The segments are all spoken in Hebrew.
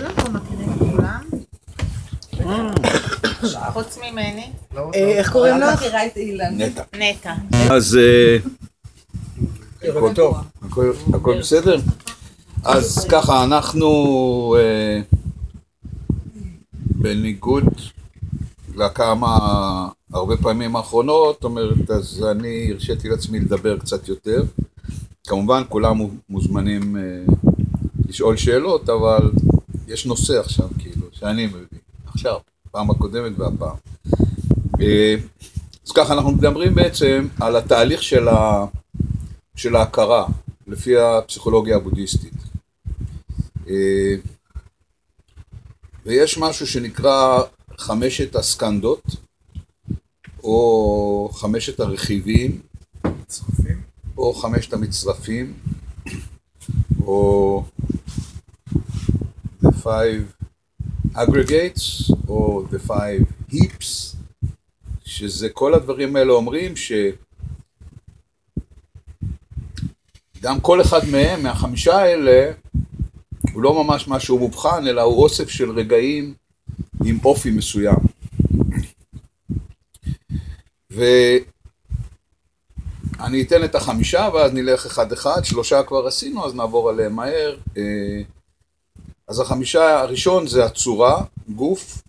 כולם פה מכירים את כולם? חוץ ממני. אה, איך קוראים לך? מכירה את אילן. נטע. נטע. אז אה, הכל טוב, הכל- בסדר? אז ככה, אנחנו אה, בניגוד לכמה, הרבה פעמים האחרונות, זאת אומרת, אז אני הרשיתי לעצמי לדבר קצת יותר. כמובן, כולם מוזמנים אה, לשאול שאלות, אבל יש נושא עכשיו, כאילו, שאני מביא, עכשיו, פעם הקודמת והפעם. אה, אז ככה, אנחנו מדברים בעצם על התהליך של, ה, של ההכרה, לפי הפסיכולוגיה הבודהיסטית. אה, ויש משהו שנקרא חמשת הסקנדות, או חמשת הרכיבים, או חמשת המצרפים, או the five aggregates, או the five heaps, שזה כל הדברים האלה אומרים שגם כל אחד מהם, מהחמישה האלה, הוא לא ממש משהו מובחן, אלא הוא אוסף של רגעים עם אופי מסוים. ואני אתן את החמישה ואז נלך אחד אחד, שלושה כבר עשינו אז נעבור עליהם מהר. אז החמישה הראשון זה הצורה, גוף,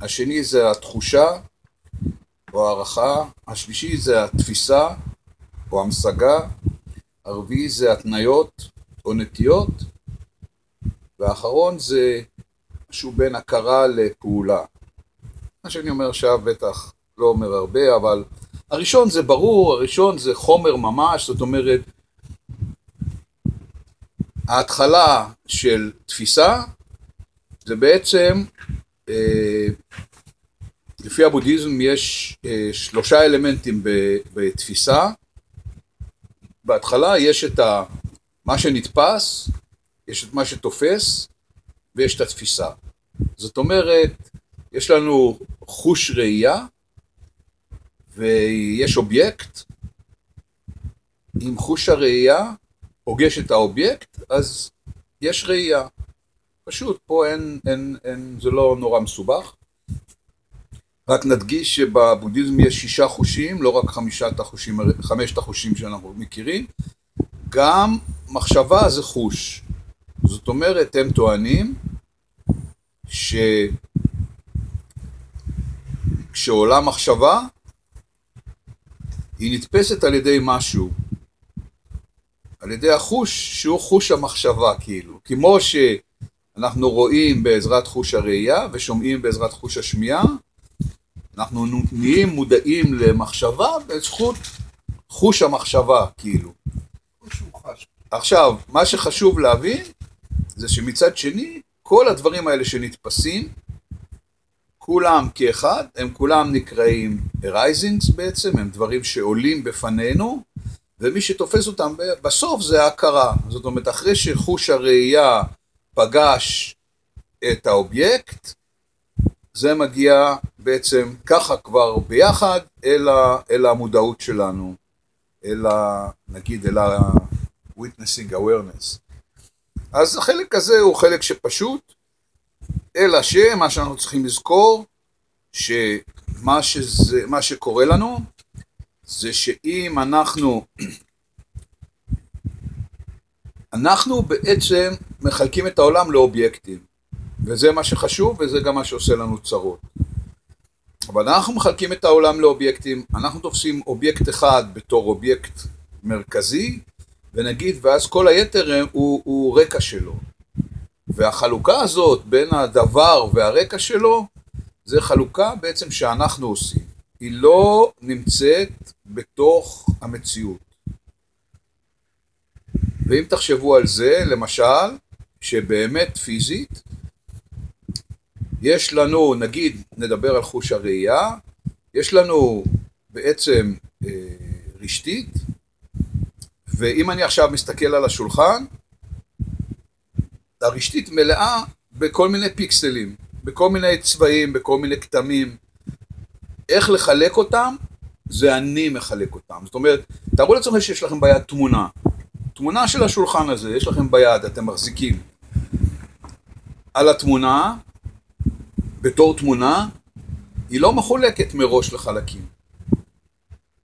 השני זה התחושה או הערכה, השלישי זה התפיסה או המשגה, הרביעי זה התניות או נטיות, והאחרון זה משהו בין הכרה לפעולה. מה שאני אומר עכשיו בטח לא אומר הרבה, אבל הראשון זה ברור, הראשון זה חומר ממש, זאת אומרת, ההתחלה של תפיסה זה בעצם, אה, לפי הבודהיזם יש אה, שלושה אלמנטים בתפיסה. בהתחלה יש את ה, מה שנתפס, יש את מה שתופס ויש את התפיסה. זאת אומרת, יש לנו חוש ראייה ויש אובייקט. אם חוש הראייה פוגש את האובייקט, אז יש ראייה. פשוט, פה אין, אין, אין, זה לא נורא מסובך. רק נדגיש שבבודהיזם יש שישה חושים, לא רק חמישת החושים, חמשת החושים שאנחנו מכירים. גם מחשבה זה חוש. זאת אומרת, הם טוענים שכשעולה מחשבה, היא נתפסת על ידי משהו. על ידי החוש שהוא חוש המחשבה, כאילו. כמו שאנחנו רואים בעזרת חוש הראייה ושומעים בעזרת חוש השמיעה, אנחנו נהיים מודעים למחשבה בזכות חוש המחשבה, כאילו. עכשיו, מה שחשוב להבין זה שמצד שני, כל הדברים האלה שנתפסים, כולם כאחד, הם כולם נקראים arisings בעצם, הם דברים שעולים בפנינו, ומי שתופס אותם בסוף זה ההכרה. זאת אומרת, אחרי שחוש הראייה פגש את האובייקט, זה מגיע בעצם ככה כבר ביחד אל, ה, אל המודעות שלנו, אל ה... נגיד אל ה-witnessing awareness. אז החלק הזה הוא חלק שפשוט, אלא שמה שאנחנו צריכים לזכור, שמה שזה, שקורה לנו, זה שאם אנחנו, אנחנו בעצם מחלקים את העולם לאובייקטים, וזה מה שחשוב וזה גם מה שעושה לנו צרות. אבל אנחנו מחלקים את העולם לאובייקטים, אנחנו תופסים אובייקט אחד בתור אובייקט מרכזי, ונגיד, ואז כל היתר הוא, הוא רקע שלו. והחלוקה הזאת בין הדבר והרקע שלו, זה חלוקה בעצם שאנחנו עושים. היא לא נמצאת בתוך המציאות. ואם תחשבו על זה, למשל, שבאמת פיזית, יש לנו, נגיד, נדבר על חוש הראייה, יש לנו בעצם אה, רשתית, ואם אני עכשיו מסתכל על השולחן, הרשתית מלאה בכל מיני פיקסלים, בכל מיני צבעים, בכל מיני כתמים. איך לחלק אותם? זה אני מחלק אותם. זאת אומרת, תארו לעצמכם שיש לכם ביד תמונה. תמונה של השולחן הזה, יש לכם ביד, אתם מחזיקים. על התמונה, בתור תמונה, היא לא מחולקת מראש לחלקים.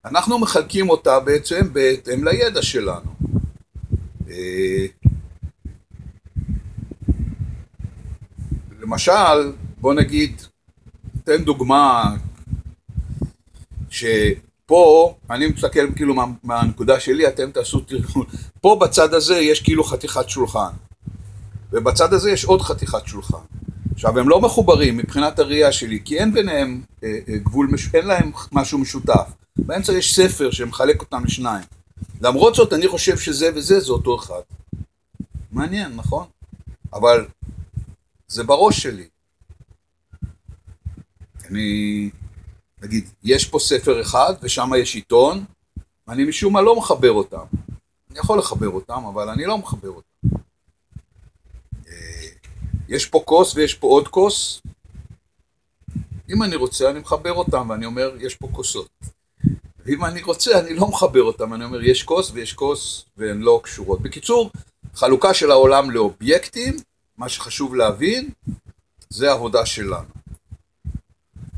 אנחנו מחלקים אותה בעצם בהתאם לידע שלנו. אה, למשל, בוא נגיד, תן דוגמה שפה, אני מסתכל כאילו מה, מהנקודה שלי, אתם תעשו תרגול. פה בצד הזה יש כאילו חתיכת שולחן, ובצד הזה יש עוד חתיכת שולחן. עכשיו, הם לא מחוברים מבחינת הראייה שלי, כי אין ביניהם אה, אה, גבול, מש... אין להם משהו משותף. באמצע יש ספר שמחלק אותם לשניים. למרות זאת, אני חושב שזה וזה זה אותו אחד. מעניין, נכון? אבל זה בראש שלי. אני, נגיד, יש פה ספר אחד ושם יש עיתון, ואני משום מה לא מחבר אותם. אני יכול לחבר אותם, אבל אני לא מחבר אותם. אה, יש פה כוס ויש פה עוד כוס. אם אני רוצה, אני מחבר אותם, ואני אומר, יש פה כוסות. ואם אני רוצה, אני לא מחבר אותם, אני אומר, יש כוס ויש כוס, והן לא קשורות. בקיצור, חלוקה של העולם לאובייקטים, מה שחשוב להבין, זה העבודה שלנו.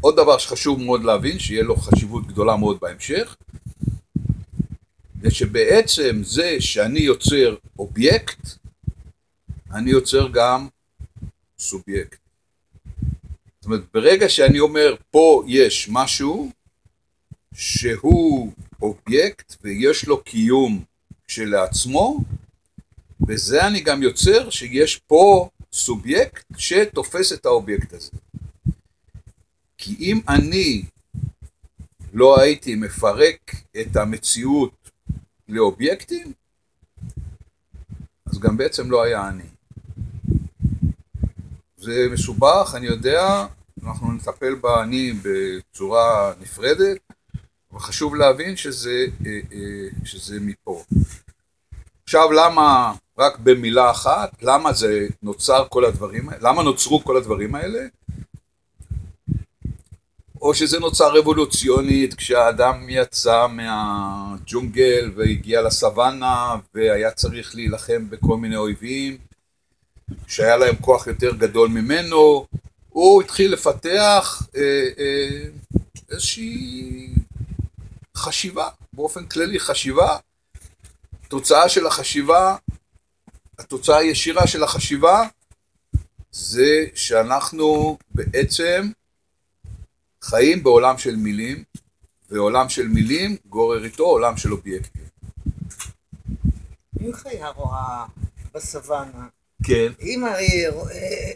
עוד דבר שחשוב מאוד להבין, שיהיה לו חשיבות גדולה מאוד בהמשך, זה שבעצם זה שאני יוצר אובייקט, אני יוצר גם סובייקט. זאת אומרת, ברגע שאני אומר, פה יש משהו שהוא אובייקט ויש לו קיום כשלעצמו, בזה אני גם יוצר שיש פה סובייקט שתופס את האובייקט הזה. כי אם אני לא הייתי מפרק את המציאות לאובייקטים, אז גם בעצם לא היה אני. זה מסובך, אני יודע, אנחנו נטפל באני בצורה נפרדת, אבל חשוב להבין שזה, אה, אה, שזה מפה. עכשיו למה, רק במילה אחת, למה זה נוצר כל הדברים האלה, למה נוצרו כל הדברים האלה? או שזה נוצר אבולוציונית כשהאדם יצא מהג'ונגל והגיע לסוואנה והיה צריך להילחם בכל מיני אויבים שהיה להם כוח יותר גדול ממנו, הוא התחיל לפתח אה, אה, איזושהי חשיבה, באופן כללי חשיבה, תוצאה של החשיבה, התוצאה הישירה של החשיבה זה שאנחנו בעצם חיים בעולם של מילים, ועולם של מילים גורר איתו עולם של אובייקטים. אם חיה רואה בסוואנה, כן, אם אריה רואה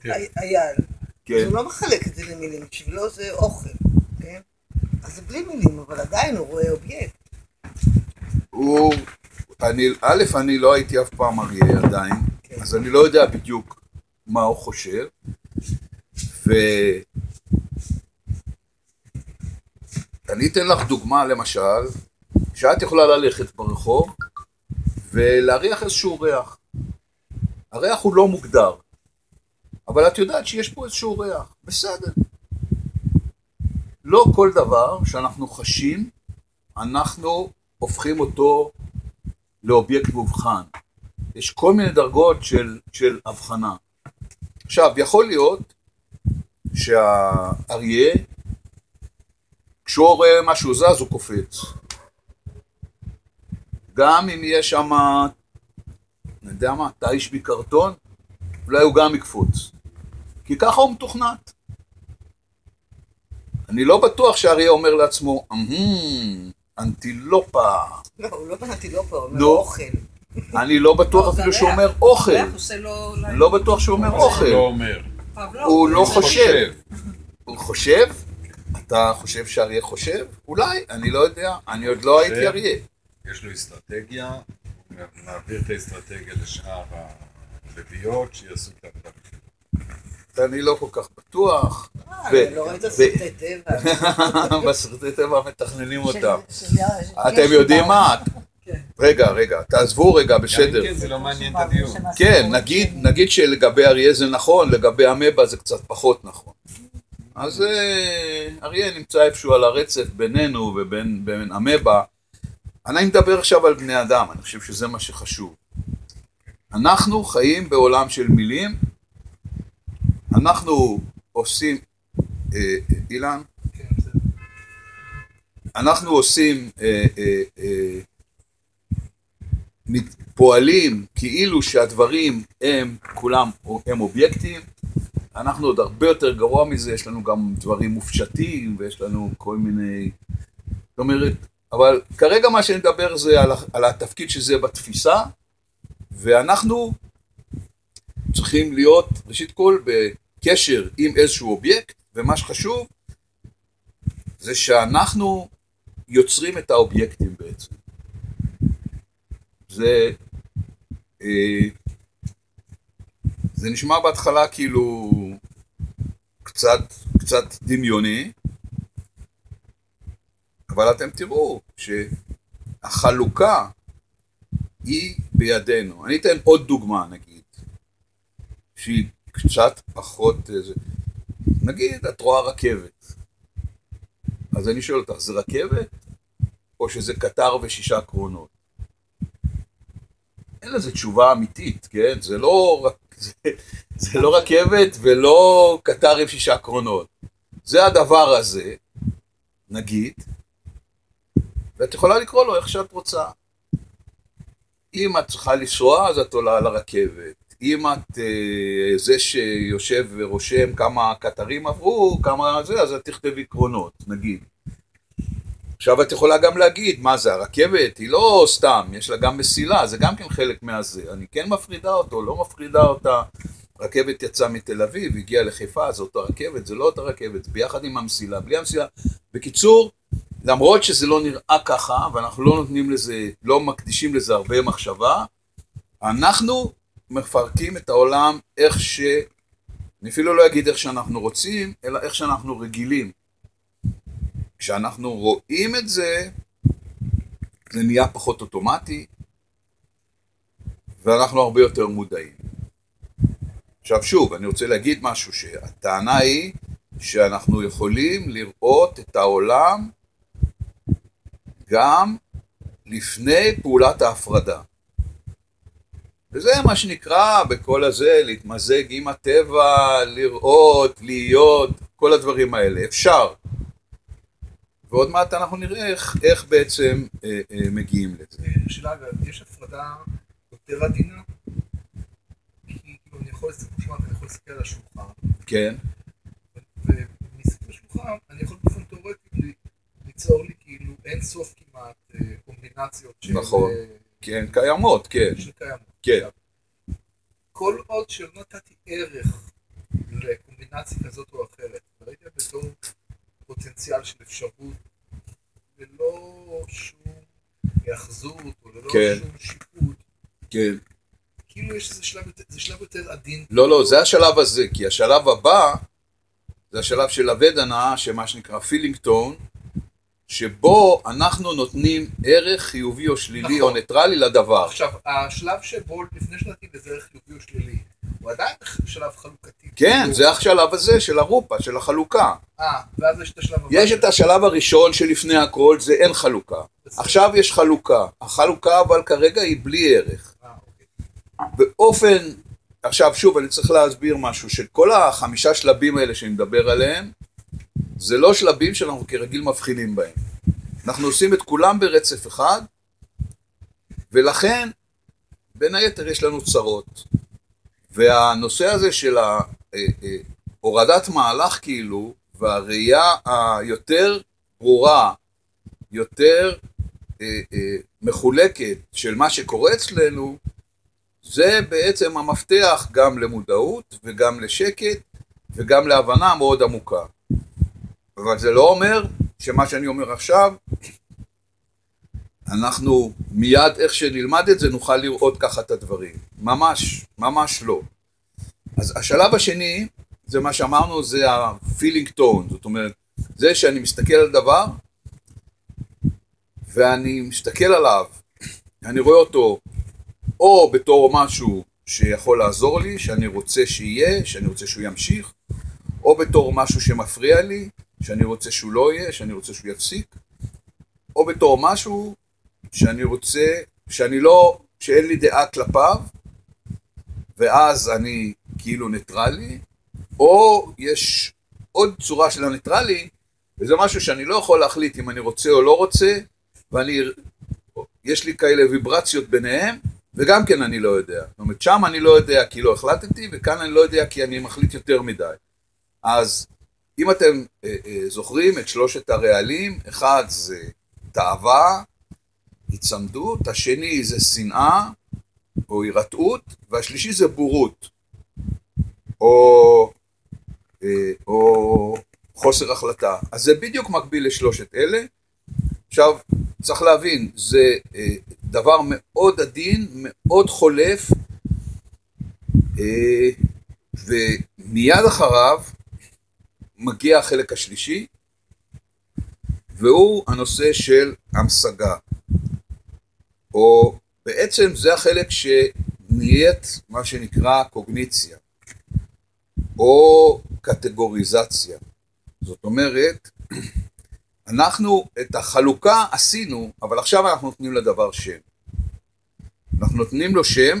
כן. אייל, כן. אז הוא לא מחלק את זה למילים, בשבילו זה אוכל, כן? אז זה בלי מילים, אבל עדיין הוא רואה אובייקט. הוא, אני, א', אני לא הייתי אף פעם אריה עדיין, כן. אז אני לא יודע בדיוק מה הוא חושב, ואני אתן לך דוגמה למשל, שאת יכולה ללכת ברחוב ולהריח איזשהו ריח. הריח הוא לא מוגדר, אבל את יודעת שיש פה איזשהו ריח, בסדר. לא כל דבר שאנחנו חשים, אנחנו הופכים אותו לאובייקט מובחן. יש כל מיני דרגות של, של הבחנה. עכשיו, יכול להיות שהאריה, כשהוא רואה משהו זז, הוא קופץ. גם אם יש שם, אני יודע מה, תיש מקרטון, אולי הוא גם יקפוץ. כי ככה הוא מתוכנת. אני לא בטוח שהאריה אומר לעצמו, "אמ, אנטילופה. לא, הוא לא באנטילופה, הוא אומר נו. אוכל. אני לא בטוח לא, אפילו שהוא. אומר אוכל. לא בטוח שהוא אומר הוא לא אוכל. אומר. הוא לא חושב. הוא חושב? אתה חושב שאריה חושב? אולי, אני לא יודע. אני עוד לא הייתי אריה. יש לו אסטרטגיה, הוא מעביר את האסטרטגיה לשאר הלוויות שיעשו את העבודה. אני לא כל כך בטוח. אה, ו- לא ראית ו- סרטי טבע. בסרטי טבע מתכננים אותם. אתם יודעים מה? רגע, רגע, תעזבו רגע, גם בסדר. אם כן, זה לא מעניין את הדיון. כן, נגיד, נגיד שלגבי אריה זה נכון, לגבי אמבה זה קצת פחות נכון. אז אה, אריה נמצא איפשהו על הרצף בינינו ובין בין אמבה. אני מדבר עכשיו על בני אדם, אני חושב שזה מה שחשוב. אנחנו חיים בעולם של מילים, אנחנו עושים, אה, אה, אילן, כן. אנחנו עושים, אה, אה, אה, פועלים כאילו שהדברים הם כולם, הם אובייקטים, אנחנו עוד הרבה יותר גרוע מזה, יש לנו גם דברים מופשטים ויש לנו כל מיני, זאת אומרת, אבל כרגע מה שאני מדבר זה על, על התפקיד שזה בתפיסה, ואנחנו צריכים להיות, ראשית כל, בקשר עם איזשהו אובייקט, ומה שחשוב זה שאנחנו יוצרים את האובייקטים בעצם. זה, אה, זה נשמע בהתחלה כאילו קצת, קצת דמיוני, אבל אתם תראו שהחלוקה היא בידינו. אני אתן עוד דוגמה נגיד, שהיא קצת פחות, איזה, נגיד את רואה רכבת, אז אני שואל אותך, זה רכבת או שזה קטר ושישה קרונות? אין לזה תשובה אמיתית, כן? זה לא, רק- זה, זה לא רכבת ולא קטר עם שישה קרונות. זה הדבר הזה, נגיד, ואת יכולה לקרוא לו איך שאת רוצה. אם את צריכה לנסוע, אז את עולה על הרכבת. אם את אה, זה שיושב ורושם כמה קטרים עברו, כמה זה, אז את תכתבי קרונות, נגיד. עכשיו את יכולה גם להגיד, מה זה, הרכבת היא לא סתם, יש לה גם מסילה, זה גם כן חלק מהזה. אני כן מפרידה אותו, לא מפרידה אותה. רכבת יצאה מתל אביב, הגיעה לחיפה, זו אותה רכבת, זה לא אותה רכבת, ביחד עם המסילה, בלי המסילה. בקיצור, למרות שזה לא נראה ככה, ואנחנו לא נותנים לזה, לא מקדישים לזה הרבה מחשבה, אנחנו מפרקים את העולם איך ש... אני אפילו לא אגיד איך שאנחנו רוצים, אלא איך שאנחנו רגילים. כשאנחנו רואים את זה, זה נהיה פחות אוטומטי, ואנחנו הרבה יותר מודעים. עכשיו שוב, אני רוצה להגיד משהו, שהטענה היא שאנחנו יכולים lראות את העולם גם לפני פעולת ההפרדה. וזה מה שנקרא בכל הזה, להתמזג עם הטבע, לראות, להיות, כל הדברים האלה. אפשר. ועוד מעט אנחנו נראה איך, איך בעצם אה, אה, מגיעים לזה. שאלה, אגב, יש הפרדה יותר עדינה? כי כאילו, אני יכול להסתכל, שאמרת, אני יכול להסתכל על השולחן, כן, ומסביב לשולחן אני יכול באופן תיאורטי ליצור לי כאילו אין סוף כמעט אה, קומבינציות של נכון. אה, כן, קיימות, כן, של קיימות. כן. כל עוד שלא נתתי ערך לקומבינציה כזאת או אחרת, וראיתי אותה בתור פוטנציאל של אפשרות, ללא שום היאחזות או ללא כן. שום שיפוט, כן. כאילו יש איזה שלב, זה שלב יותר עדין. לא, לא, זה השלב הזה, כי השלב הבא זה השלב של ה vedana, שמה שנקרא feeling tone, שבו אנחנו נותנים ערך חיובי או שלילי נכון. או ניטרלי לדבר. עכשיו, השלב שבו לפני שנתתי לזה ערך חיובי או שלילי, הוא עדיין שלב חלוקתי. כן, כאילו, זה השלב הזה של הרופה, של החלוקה. אה, ואז יש את השלב הבא. יש את השלב הראשון שלפני הכל, זה אין חלוקה. בסדר. עכשיו יש חלוקה. החלוקה אבל כרגע היא בלי ערך. אה, אוקיי. באופן, עכשיו שוב אני צריך להסביר משהו, שכל החמישה שלבים האלה שאני מדבר עליהם, זה לא שלבים שאנחנו כרגיל מבחינים בהם. אנחנו עושים את כולם ברצף אחד, ולכן בין היתר יש לנו צרות. והנושא הזה של אה, אה, הורדת מהלך כאילו, והראייה היותר ברורה, יותר אה, מחולקת של מה שקורה אצלנו, זה בעצם המפתח גם למודעות וגם לשקט וגם להבנה מאוד עמוקה. אבל זה לא אומר שמה שאני אומר עכשיו, אנחנו מיד איך שנלמד את זה נוכל לראות ככה את הדברים. ממש, ממש לא. אז השלב השני, זה מה שאמרנו, זה ה-feeling tone, זאת אומרת, זה שאני מסתכל על דבר ואני מסתכל עליו, אני רואה אותו או בתור משהו שיכול לעזור לי, שאני רוצה שיהיה, שאני רוצה שהוא ימשיך, או בתור משהו שמפריע לי, שאני רוצה שהוא לא יהיה, שאני רוצה שהוא יפסיק, או בתור משהו שאני רוצה, שאני לא, שאין לי דעה כלפיו, ואז אני כאילו ניטרלי, או יש עוד צורה של הניטרלי, וזה משהו שאני לא יכול להחליט אם אני רוצה או לא רוצה, ואני, יש לי כאלה ויברציות ביניהם, וגם כן אני לא יודע. זאת אומרת, שם אני לא יודע כי לא החלטתי, וכאן אני לא יודע כי אני מחליט יותר מדי. אז אם אתם אה, אה, זוכרים את שלושת הרעלים, אחד זה תאווה, היצמדות, השני זה שנאה או הירתעות, והשלישי זה בורות, או, אה, או חוסר החלטה. אז זה בדיוק מקביל לשלושת אלה. עכשיו, צריך להבין, זה אה, דבר מאוד עדין, מאוד חולף, אה, ומיד אחריו מגיע החלק השלישי, והוא הנושא של המשגה. או בעצם זה החלק שנהיית מה שנקרא קוגניציה, או קטגוריזציה. זאת אומרת, אנחנו את החלוקה עשינו, אבל עכשיו אנחנו נותנים לדבר שם. אנחנו נותנים לו שם,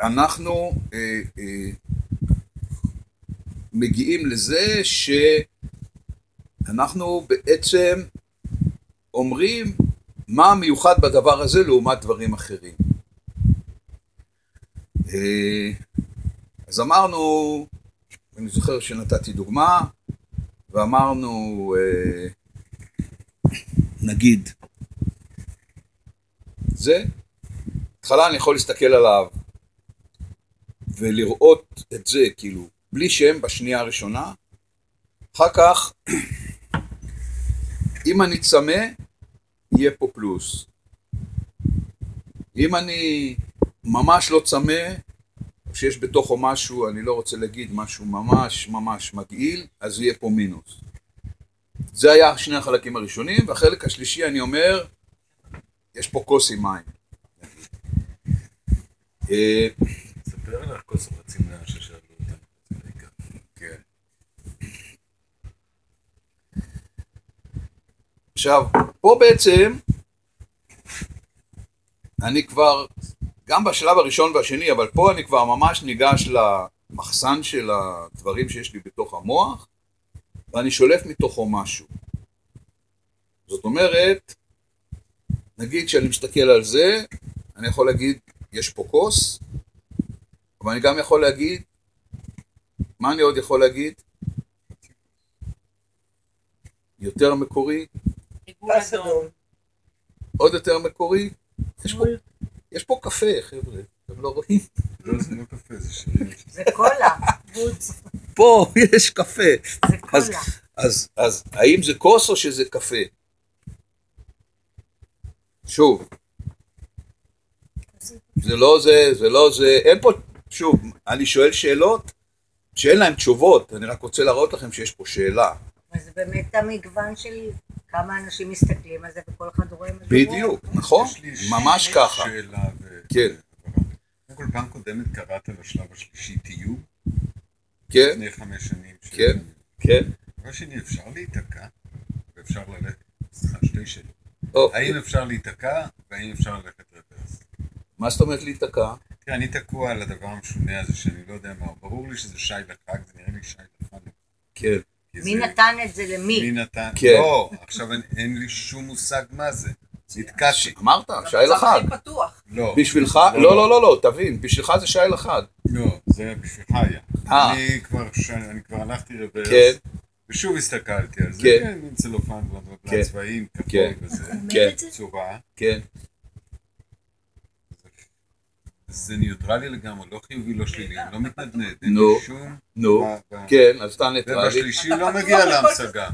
ואנחנו אה, אה, מגיעים לזה שאנחנו בעצם אומרים מה המיוחד בדבר הזה לעומת דברים אחרים. אה, אז אמרנו, אני זוכר שנתתי דוגמה, ואמרנו, אה, נגיד, זה, בהתחלה אני יכול להסתכל עליו ולראות את זה, כאילו, בלי שם בשנייה הראשונה, אחר כך, אם אני צמא, יהיה פה פלוס. אם אני ממש לא צמא, או שיש בתוכו משהו, אני לא רוצה להגיד משהו ממש ממש מגעיל, אז יהיה פה מינוס. זה היה שני החלקים הראשונים, והחלק השלישי אני אומר, יש פה כוס עם מים. אה, ספר על הכוס החצי מלאה ששאלו. רגע. כן. עכשיו, פה בעצם, אני כבר, גם בשלב הראשון והשני, אבל פה אני כבר ממש ניגש למחסן של הדברים שיש לי בתוך המוח, ואני שולף מתוכו משהו. זאת אומרת, נגיד שאני מסתכל על זה, אני יכול להגיד, יש פה כוס, אבל אני גם יכול להגיד, מה אני עוד יכול להגיד? יותר מקורי. עוד יותר מקורי. יש פה, יש פה קפה, חבר'ה, אתם לא רואים? לא, זה לא קפה, זה קולה, פה יש קפה. זה קולה. אז, אז האם זה כוס או שזה קפה? שוב, זה לא זה, זה לא זה, אין פה, שוב, אני שואל שאלות שאין להן תשובות, אני רק רוצה להראות לכם שיש פה שאלה. זה באמת המגוון של כמה אנשים מסתכלים על זה וכל אחד רואה מה שהוא בדיוק, נכון? ממש ככה. שאלה ו... כן. קודם כל, פעם קודמת קראת לשלב השלישי תיוג, כן, לפני חמש שנים. כן. כן. דבר שני, אפשר להיתקע, ואפשר ללכת, סליחה, שתי שאלות. האם אפשר להיתקע, והאם אפשר ללכת רוורס? מה זאת אומרת להיתקע? תראה, אני תקוע על הדבר המשונה הזה, שאני לא יודע מה. ברור לי שזה שי לחג, זה נראה לי שי לחג. כן. מי נתן את זה למי? מי נתן? כן. לא, עכשיו אין- לי שום מושג מה זה. נתקעתי. אמרת, שי לחג. לא. בשבילך, לא, לא, לא, לא, תבין, בשבילך זה שי לחג. לא, זה בשבילך היה. אה. אני כבר, הלכתי רוורס, כן. ושוב הסתכלתי על זה, כן. כן, מין צלופן, כן. צבעים, כן. כחול וזה, כן, צורה. כן. זה ניוטרלי לגמרי, לא חיובי, לא שלילי, אני לא מתנדנד, אין נו. לי שום... נו, כן, אז אתה ניטרלי. ובשלישי לא מגיע להמשגה.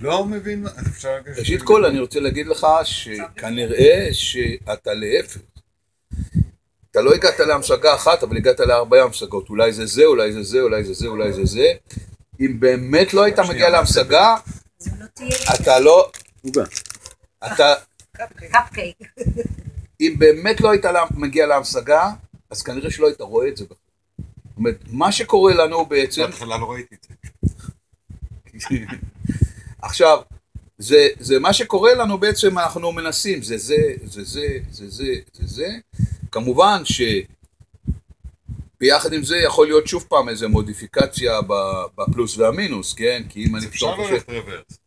לא מבין מה, אז אפשר. ראשית כל, אני רוצה להגיד לך שכנראה שאתה להפך. אתה לא הגעת להמשגה אחת, אבל הגעת לארבע המשגות. אולי זה זה, אולי זה זה, אולי זה זה, אולי זה זה. אם באמת לא היית מגיע להמשגה, לא אתה לא... אתה... קפקייק. אם באמת לא היית מגיע להמשגה, אז כנראה שלא היית רואה את זה. זאת אומרת, מה שקורה לנו בעצם... בהתחלה לא ראיתי את זה. עכשיו, זה, זה מה שקורה לנו בעצם, אנחנו מנסים, זה זה, זה זה, זה זה, זה זה. כמובן ביחד עם זה יכול להיות שוב פעם איזה מודיפיקציה בפלוס והמינוס, כן? כי אם אני אפשר פתאום חושב... ללכת רוורס.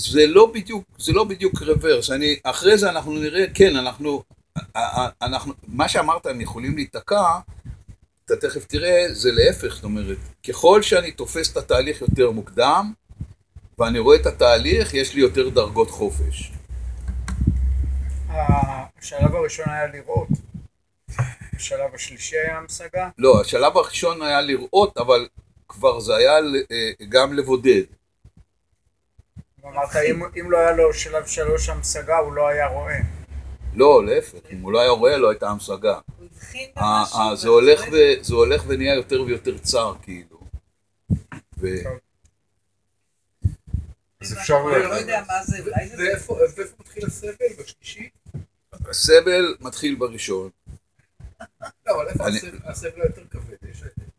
זה לא בדיוק, זה לא בדיוק רוורס, אני, אחרי זה אנחנו נראה, כן, אנחנו, אנחנו, מה שאמרת, הם יכולים להיתקע, אתה תכף תראה, זה להפך, זאת אומרת, ככל שאני תופס את התהליך יותר מוקדם, ואני רואה את התהליך, יש לי יותר דרגות חופש. השלב הראשון היה לראות. השלב השלישי היה המשגה. לא, השלב הראשון היה לראות, אבל כבר זה היה אה, גם לבודד. ואמרת, אם, אם לא היה לו שלב שלוש המשגה, הוא לא היה רואה. לא, להפך, אם הוא לא היה רואה, לא הייתה המשגה. הוא הבחין במשהו. זה הולך ונהיה יותר ויותר צר, כאילו. ו- אז אפשר אני לא. יודע מה זה, אולי זה... ואיפה מתחיל הסבל? בשלישי? הסבל מתחיל בראשון, לא, אבל איפה הסבל היותר כבד?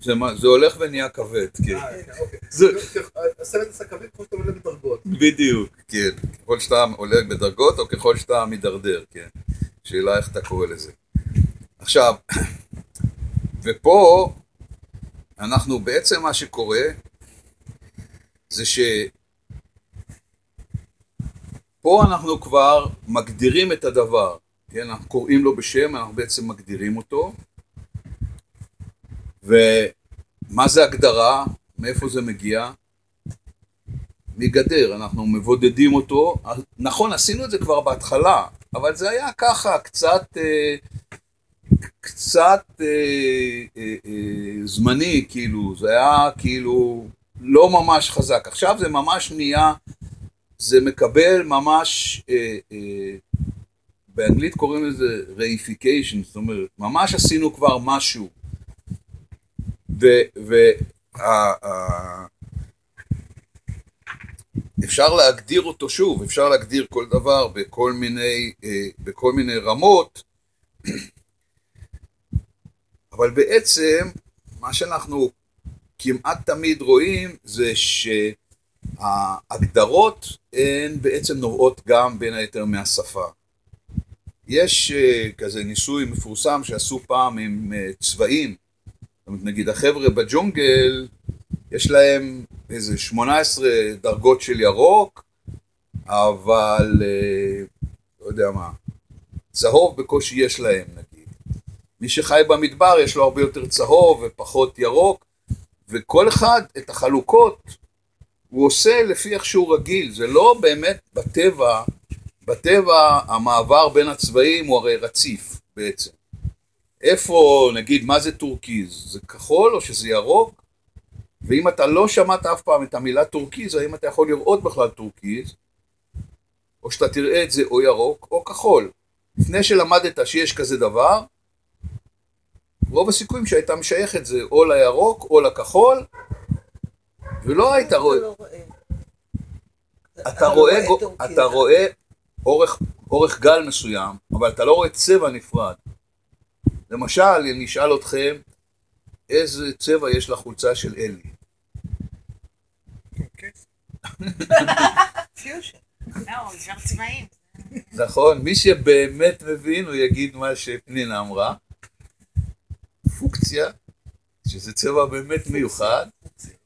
זה מה- זה הולך ונהיה כבד, כן. אה, הנה, אוקיי. זה- הסבל נעשה כבד כמו שאתה עולה בדרגות. בדיוק, כן. ככל שאתה עולה בדרגות או ככל שאתה מידרדר, כן. שאלה איך אתה קורא לזה. עכשיו, ופה אנחנו בעצם מה שקורה זה ש... פה אנחנו כבר מגדירים את הדבר, כן? אנחנו קוראים לו בשם, אנחנו בעצם מגדירים אותו. ומה זה הגדרה? מאיפה זה מגיע? מגדר, אנחנו מבודדים אותו. נכון, עשינו את זה כבר בהתחלה, אבל זה היה ככה, קצת, אה, קצת אה, אה, זמני, כאילו, זה היה כאילו לא ממש חזק. עכשיו זה ממש נהיה, זה מקבל ממש, באנגלית קוראים לזה reification, זאת אומרת, ממש עשינו כבר משהו. ו... ו ה- ה- אפשר להגדיר אותו שוב, אפשר להגדיר כל דבר בכל מיני, אה, בכל מיני רמות, אבל בעצם מה שאנחנו כמעט תמיד רואים זה שההגדרות הן בעצם נובעות גם בין היתר מהשפה. יש אה, כזה ניסוי מפורסם שעשו פעם עם אה, צבעים, אומרת נגיד החבר'ה בג'ונגל יש להם איזה 18 דרגות של ירוק, אבל אה, לא יודע מה, צהוב בקושי יש להם נגיד. מי שחי במדבר יש לו הרבה יותר צהוב ופחות ירוק, וכל אחד את החלוקות הוא עושה לפי איך שהוא רגיל, זה לא באמת בטבע, בטבע המעבר בין הצבעים הוא הרי רציף בעצם. איפה, נגיד, מה זה טורקיז? זה כחול או שזה ירוק? ואם אתה לא שמעת אף פעם את המילה טורקיז, האם אתה יכול לראות בכלל טורקיז? או שאתה תראה את זה או ירוק או כחול. לפני שלמדת שיש כזה דבר, רוב הסיכויים שהיית משייך את זה או לירוק או לכחול, ולא היית רואה. לא אתה רואה, גו- טורקיז. אתה רואה אורך, אורך גל מסוים, אבל אתה לא רואה צבע נפרד. למשל, אני אשאל אתכם, איזה צבע יש לחולצה של אלי? נכון? מי שבאמת מבין, הוא יגיד מה שפנינה אמרה. פוקציה, שזה צבע באמת מיוחד.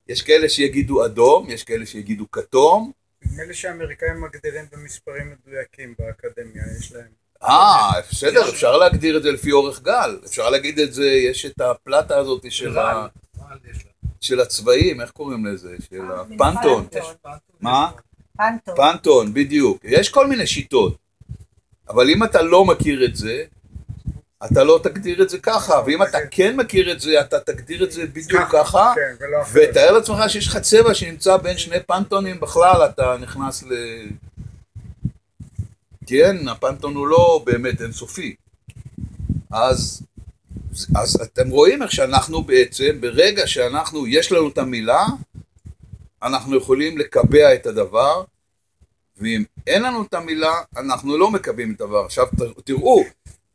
יש כאלה שיגידו אדום, יש כאלה שיגידו כתום. נדמה לי שהאמריקאים מגדירים במספרים מדויקים באקדמיה, יש להם. אה, בסדר, אפשר להגדיר את זה לפי אורך גל. אפשר להגיד את זה, יש את הפלטה הזאת של, ה? של הצבעים, איך קוראים לזה? של אה, הפנטון. מה? פנטון. פנטון, בדיוק. יש כל מיני שיטות. אבל אם אתה לא מכיר את זה, אתה לא תגדיר את זה ככה, ואם אתה כן מכיר את זה, אתה תגדיר את זה בדיוק ככה, כן. ותאר לעצמך שיש לך צבע שנמצא בין שני פנטונים בכלל, אתה נכנס ל... כן, הפנטון הוא לא באמת אינסופי. אז, אז אתם רואים איך שאנחנו בעצם, ברגע שאנחנו, יש לנו את המילה, אנחנו יכולים לקבע את הדבר, ואם אין לנו את המילה, אנחנו לא מקבעים את הדבר. עכשיו תראו,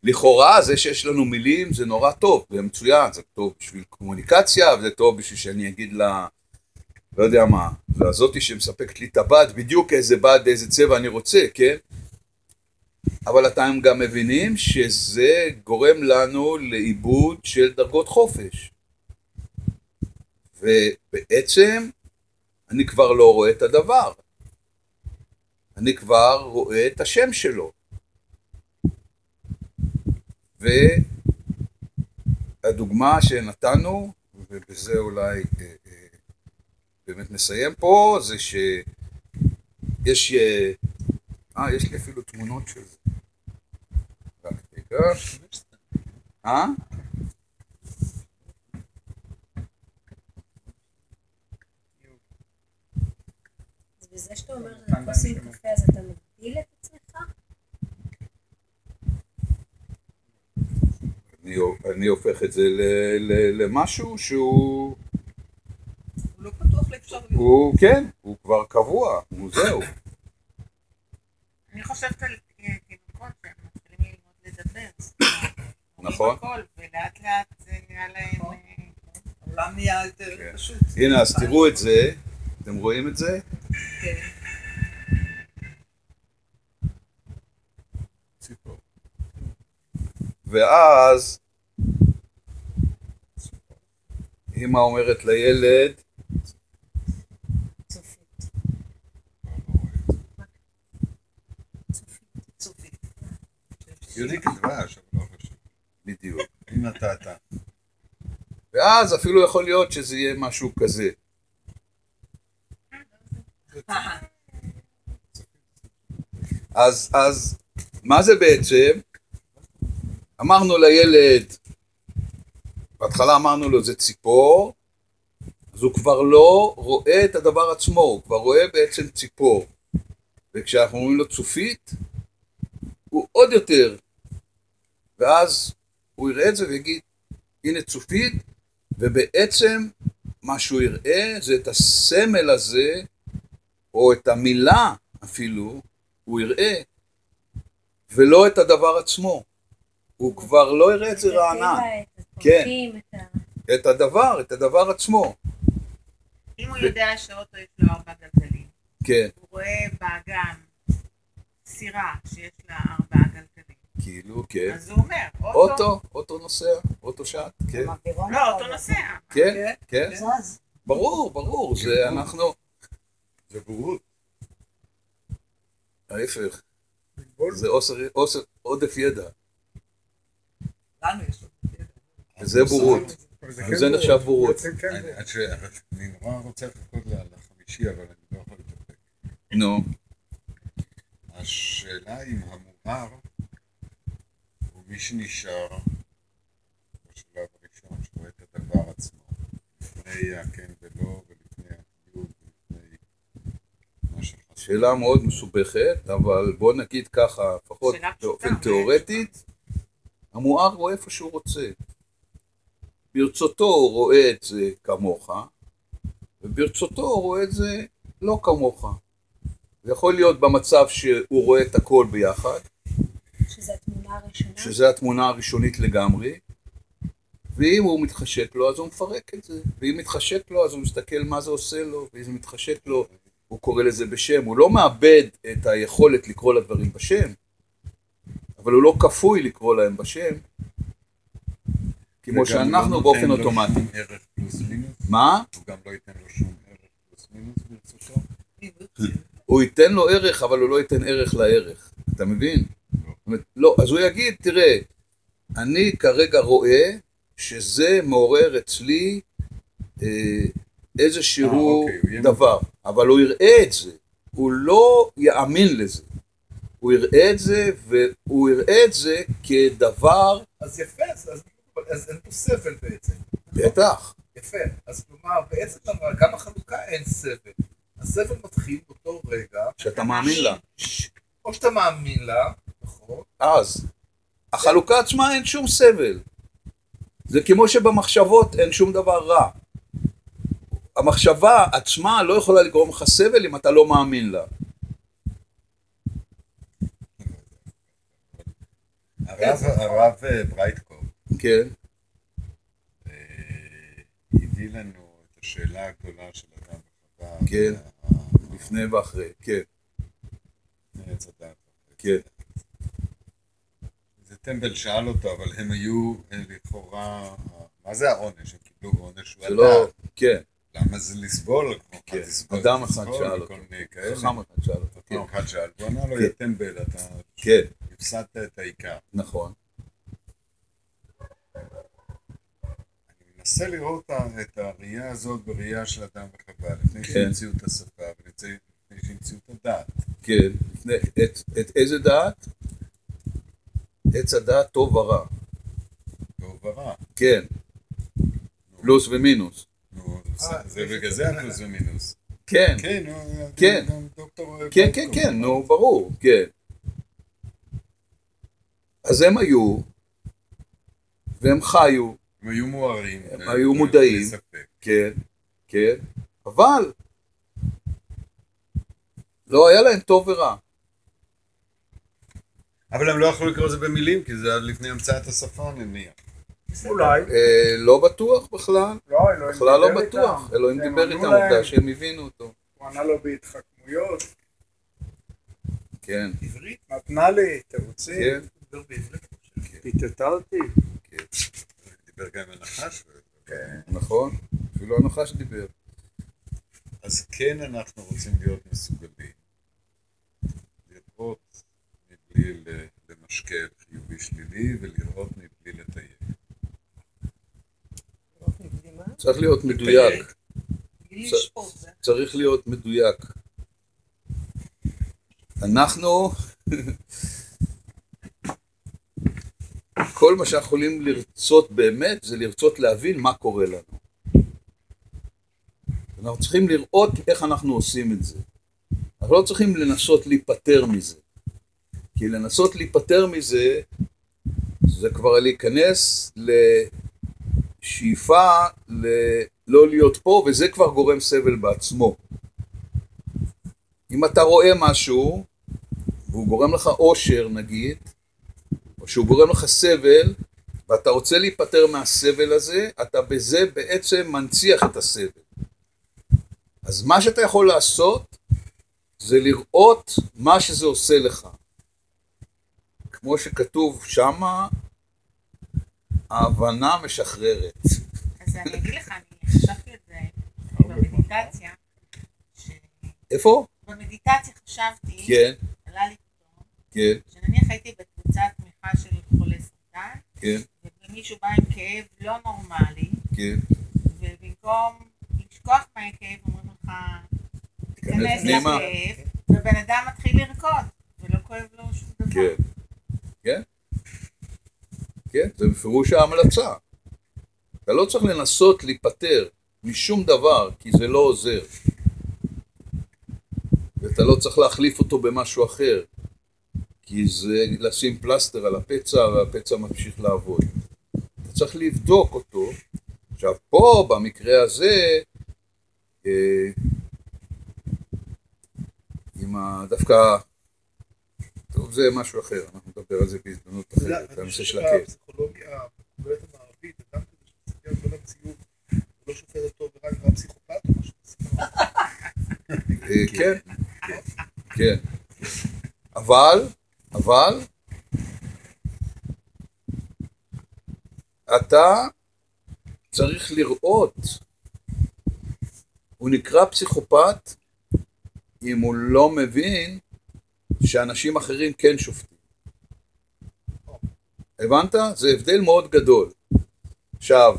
לכאורה זה שיש לנו מילים זה נורא טוב, זה מצוין, זה טוב בשביל קומוניקציה, וזה טוב בשביל שאני אגיד לה, לא יודע מה, לזאתי שמספקת לי את הבד, בדיוק איזה בד, איזה צבע אני רוצה, כן? אבל אתם גם מבינים שזה גורם לנו לאיבוד של דרגות חופש. ובעצם אני כבר לא רואה את הדבר. אני כבר רואה את השם שלו. והדוגמה שנתנו, ובזה אולי אה, אה, באמת נסיים פה, זה שיש, אה, אה, יש לי אפילו תמונות של זה. רק רגע. אה? אז בזה שאתה אומר כוסים קפה, אז אתה מגדיל את עצמך? אני, אני הופך את זה ל, ל, למשהו שהוא, הוא לא פתוח לאפשרויות. הוא, כן, הוא כבר קבוע, הוא זהו. אני חושבת על אה, תינוקות שהם מתחילים ללמוד לדבר. נכון. ולאט לאט זה נהיה להם... אה, העולם נהיה יותר כן. פשוט. הנה, אז תראו את זה, אתם רואים את זה? כן. ואז אמא אומרת לילד, יודיק דבש, אבל לא חשוב. בדיוק. אם אתה. ואז אפילו יכול להיות שזה יהיה משהו כזה. אז, אז מה זה בעצם? אמרנו לילד, בהתחלה אמרנו לו זה ציפור, אז הוא כבר לא רואה את הדבר עצמו, הוא כבר רואה בעצם ציפור. וכשאנחנו אומרים לו צופית, הוא עוד יותר. ואז הוא יראה את זה ויגיד, הנה צופית, ובעצם מה שהוא יראה זה את הסמל הזה, או את המילה אפילו, הוא יראה, ולא את הדבר עצמו. הוא כבר לא יראה את זה רענן, כן. את הדבר, את הדבר עצמו. אם הוא יודע שאוטו יש לו ארבע גלגלים, כן, הוא רואה באגם סירה שיש לה ארבעה גלגלים, כאילו, כן. אז הוא אומר, אוטו, אוטו, נוסע, אוטו שט, כן, לא, יכול אוטו. נוסע. כן, כן, זז. ברור, ברור, זה אנחנו, זה בורות. ההפך. זה עודף ידע, לנו יש לו. וזה בורות. אבל זה וזה כן נחשב בורות. כן אני- נורא רוצה לחכות לחמישי, אבל אני לא יכול להתאפק. נו, השאלה אם המומר מי שנשאר בשלב הראשון, שרואה את הדבר עצמו, לפני הכן ולא, ולפני התיוג, ולפני מה שחסר. שאלה מאוד מסובכת, אבל בוא נגיד ככה, לפחות באופן תיאורטית, המואר רואה איפה שהוא רוצה. ברצותו הוא רואה את זה כמוך, וברצותו הוא רואה את זה לא כמוך. זה יכול להיות במצב שהוא רואה את הכל ביחד, שזו התמונה הראשונה. שזה התמונה הראשונית לגמרי, ואם הוא מתחשק לו אז הוא מפרק את זה, ואם מתחשק לו אז הוא מסתכל מה זה עושה לו, ואם זה מתחשק לו הוא קורא לזה בשם, הוא לא מאבד את היכולת לקרוא לדברים בשם, אבל הוא לא כפוי לקרוא להם בשם, כמו לא שאנחנו נותן באופן אוטומטי. שום ערך פלוס מינוס, מה? הוא גם לא ייתן לו שום ערך פלוס מינוס ברצותו. הוא ייתן לו ערך, אבל הוא לא ייתן ערך לערך. אתה מבין? לא, אז הוא יגיד, תראה, אני כרגע רואה שזה מעורר אצלי אה, איזשהו אה, אוקיי, דבר, אבל הוא יראה את זה, הוא לא יאמין לזה. הוא יראה את זה, והוא יראה את זה כדבר, אז יפה, אז, אז, אין פה סבל בעצם. בטח, יפה. אז כלומר, בעצם גם החלוקה אין סבל. הסבל מתחיל באותו רגע, שאתה מאמין לה. או שאתה מאמין לה? אז, החלוקה עצמה אין שום סבל. זה כמו שבמחשבות אין שום דבר רע. המחשבה עצמה לא יכולה לגרום לך סבל אם אתה לא מאמין לה. הרב, הרב אה, ברייטקוב כן, אה, הביא לנו את השאלה הגדולה של אדם וחווה. כן. לפני ואחרי, כן. כן. טמבל שאל אותו, אבל הם היו הם לכאורה, מה זה העונש? הם קיבלו עונש הוא לא. כן, למה זה לסבול? כן. אדם אחד שאל אותו. חכם אחד שאל אותו, חכם אחד שאל, הוא ענה לו, כן. יא טמבל, אתה כן, הפסדת את העיקר. נכון, אני מנסה לראות את הראייה הזאת בראייה של אדם וחווה, לפני כן. שהמציאו את השפה ולפני שהמציאו את הדעת. כן, את איזה דעת? עץ הדעת טוב ורע, טוב ורע. כן, פלוס ומינוס, זה- אה, זה בגלל זה. הפלוס ומינוס. כן, כן, כן. כן, כן, כן, נו, ברור, כן. אז הם היו, והם חיו, הם היו מוארים. הם היו בלי מודעים. כן, כן, אבל לא היה להם טוב ורע. אבל הם לא יכלו לקרוא את זה במילים, כי זה עד לפני המצאת השפה נניח. אולי. אה, לא בטוח בכלל, לא, אלוהים בכלל לא דיבר בטוח. איתם. אלוהים דיבר איתם. עובדה שהם הבינו אותו. הוא ענה לו בהתחכמויות, כן, עברית, נתנה לי תירוצים, כן, דבר בעברית. פיתתה אותי. כן, דיבר גם עם הנחש. כן. נכון, אפילו הנחש דיבר. אז כן אנחנו רוצים להיות מסוגלים מבלי ל- למשקל חיובי שלילי ולראות מבלי לטייל. צריך להיות מדויק. צריך להיות מדויק. אנחנו, כל מה שאנחנו יכולים לרצות באמת זה לרצות להבין מה קורה לנו. אנחנו צריכים לראות איך אנחנו עושים את זה. אנחנו לא צריכים לנסות להיפטר מזה. כי לנסות להיפטר מזה, זה כבר להיכנס לשאיפה ל- לא להיות פה, וזה כבר גורם סבל בעצמו. אם אתה רואה משהו, והוא גורם לך אושר נגיד, או שהוא גורם לך סבל, ואתה רוצה להיפטר מהסבל הזה, אתה בזה בעצם מנציח את הסבל. אז מה שאתה יכול לעשות, זה לראות מה שזה עושה לך. כמו שכתוב שמה, ההבנה משחררת. אז אני אגיד לך, אני חשבתי על זה במדיטציה, איפה? שבמדיטציה חשבתי, כן, עלה לי פתאום, כן, שנניח הייתי בקבוצת תמיכה של חולי סרטן, כן, ומישהו בא עם כאב לא נורמלי, כן. ובמקום לשכוח מהכאב אומרים לך, תיכנס. לכאב, ובן אדם מתחיל לרקוד, ולא כואב לו שום דבר. כן, כן, כן, זה בפירוש ההמלצה. אתה לא צריך לנסות להיפטר משום דבר, כי זה לא עוזר. ואתה לא צריך להחליף אותו במשהו אחר, כי זה לשים פלסטר על הפצע והפצע ממשיך לעבוד. אתה צריך לבדוק אותו. עכשיו, פה, במקרה הזה, אה, עם ה... דווקא... טוב, זה משהו אחר, אנחנו נדבר על זה בהזדמנות אחרת, הנושא של הכאב. שהפסיכולוגיה המקובלת המערבית, אדם כזה שמסתכל על כל המציאות, הוא לא שופט אותו ורק נראה פסיכופת או משהו כזה. אה, כן, כן. אבל, אבל, אתה צריך לראות, הוא נקרא פסיכופת אם הוא לא מבין שאנשים אחרים כן שופטים. הבנת? זה הבדל מאוד גדול. עכשיו,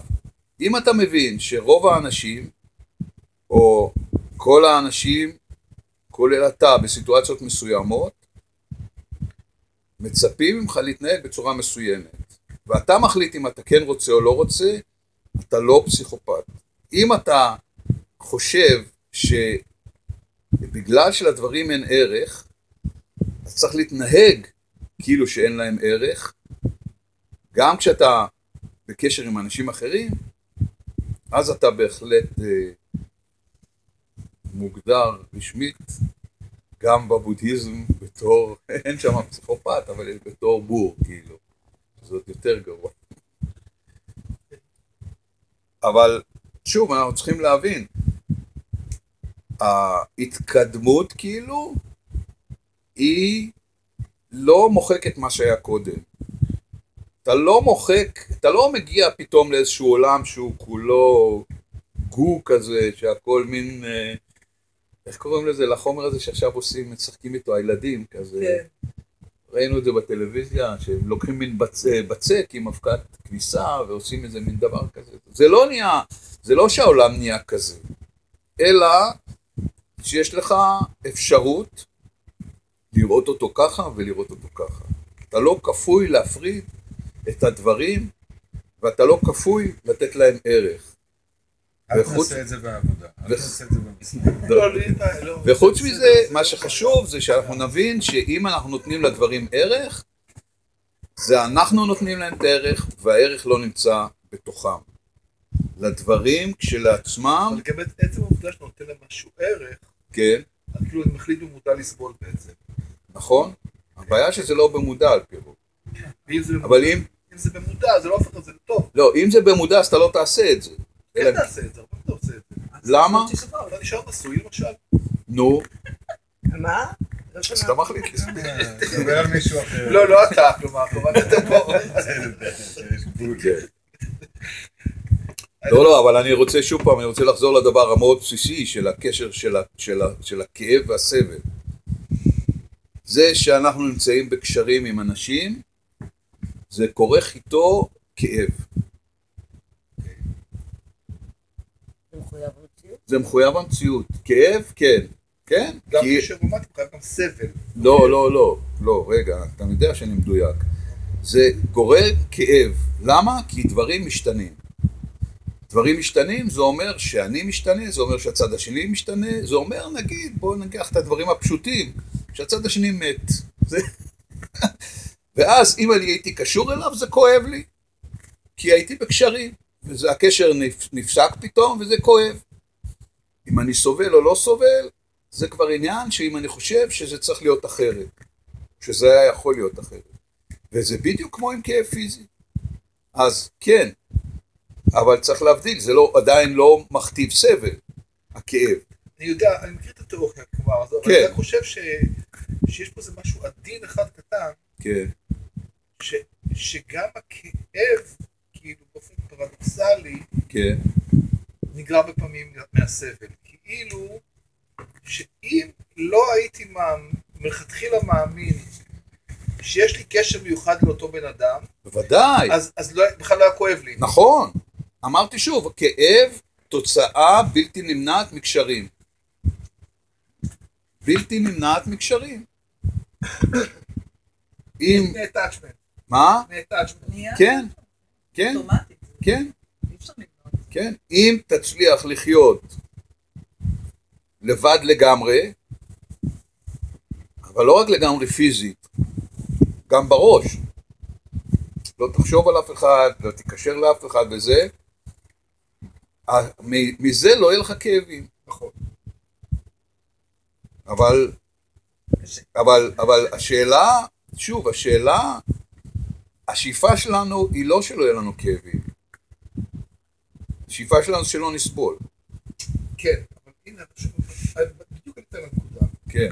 אם אתה מבין שרוב האנשים, או כל האנשים, כולל אתה, בסיטואציות מסוימות, מצפים ממך להתנהג בצורה מסוימת. ואתה מחליט אם אתה כן רוצה או לא רוצה, אתה לא פסיכופת. אם אתה חושב שבגלל שלדברים אין ערך, אז צריך להתנהג כאילו שאין להם ערך, גם כשאתה בקשר עם אנשים אחרים, אז אתה בהחלט אה, מוגדר רשמית גם בבודהיזם בתור, אין שם פסיכופת, אבל בתור בור, כאילו. זה עוד יותר גרוע. אבל שוב, אנחנו צריכים להבין, ההתקדמות כאילו היא לא מוחקת מה שהיה קודם. אתה לא מוחק, אתה לא מגיע פתאום לאיזשהו עולם שהוא כולו גו כזה, שהכל מין, אה, איך קוראים לזה, לחומר הזה שעכשיו עושים, משחקים איתו הילדים, כזה. כן. ראינו את זה בטלוויזיה, שהם לוקחים מין בצ... בצק עם אבקת כביסה ועושים איזה מין דבר כזה. זה לא נהיה, זה לא שהעולם נהיה כזה, אלא שיש לך אפשרות לראות אותו ככה ולראות אותו ככה. אתה לא כפוי להפריד את הדברים, ואתה לא כפוי לתת להם ערך. אל וחוץ- תעשה את זה בעבודה, אל תעשה את זה במשרד. לא, לא. וחוץ מזה, זה מה שחשוב זה שאנחנו נבין שאם אנחנו נותנים לדברים ערך, זה אנחנו נותנים להם את הערך, והערך לא נמצא בתוכם. לדברים כשלעצמם, אבל לגבי עצם העובדה שאתה נותן להם משהו ערך, כן, אז כאילו אני מחליט במודע לסבול בעצם. נכון? הבעיה שזה לא במודע על פי רוב. אבל אם, אם זה במודע, זה לא הופך את זה לטוב. לא, אם זה במודע אז אתה לא תעשה את זה. כן תעשה את זה, הרבה אתה עושה את זה. למה? אתה נשאר נשוי למשל. נו, מה? לא אז שומעת. אתה מחליט לי. תדבר על מישהו אחר. לא, לא אתה, כלומר, כמובן אתה פה. יש גבול. כן. לא, לא, אבל אני רוצה שוב פעם, אני רוצה לחזור לדבר המאוד בסיסי של הקשר של הכאב והסבל. זה שאנחנו נמצאים בקשרים עם אנשים, זה כורך איתו כאב. זה מחויב המציאות. כאב, כן. כן? גם כי... קשר רומנטי חייב גם סבל. לא, לא, לא, לא, רגע, אתה יודע שאני מדויק. זה גורם כאב. למה? כי דברים משתנים. דברים משתנים, זה אומר שאני משתנה, זה אומר שהצד השני משתנה, זה אומר, נגיד, בואו ניקח את הדברים הפשוטים, שהצד השני מת. זה... ואז אם אני הייתי קשור אליו, זה כואב לי. כי הייתי בקשרים, והקשר נפ... נפסק פתאום, וזה כואב. אם אני סובל או לא סובל, זה כבר עניין שאם אני חושב שזה צריך להיות אחרת, שזה היה יכול להיות אחרת. וזה בדיוק כמו עם כאב פיזי. אז כן, אבל צריך להבדיל, זה לא, עדיין לא מכתיב סבל, הכאב. אני יודע, אני מכיר את התיאוריה כבר, אבל כן. אני רק חושב ש- שיש פה איזה משהו עדין אחד קטן, כן, ש- שגם הכאב, כאילו באופן פרדוקסלי, כן, נגרע בפעמים מהסבל. כאילו, שאם לא הייתי מאמין, מלכתחילה מאמין שיש לי קשר מיוחד לאותו בן אדם, בוודאי, אז, אז לא, בכלל לא היה כואב לי. נכון. אמרתי שוב, כאב תוצאה בלתי נמנעת מקשרים. בלתי נמנעת מקשרים. אם, מה? כן, כן, כן. כן, אם תצליח לחיות לבד לגמרי, אבל לא רק לגמרי פיזית, גם בראש. לא תחשוב על אף אחד, לא תיקשר לאף אחד וזה, מזה לא יהיה לך כאבים. נכון. אבל, אבל, אבל השאלה, שוב, השאלה, השאיפה שלנו היא לא שלא יהיה לנו כאבים. השאיפה שלנו שלא נסבול. כן, אבל הנה, שוב, בדיוק אני אתן לנקודה. כן.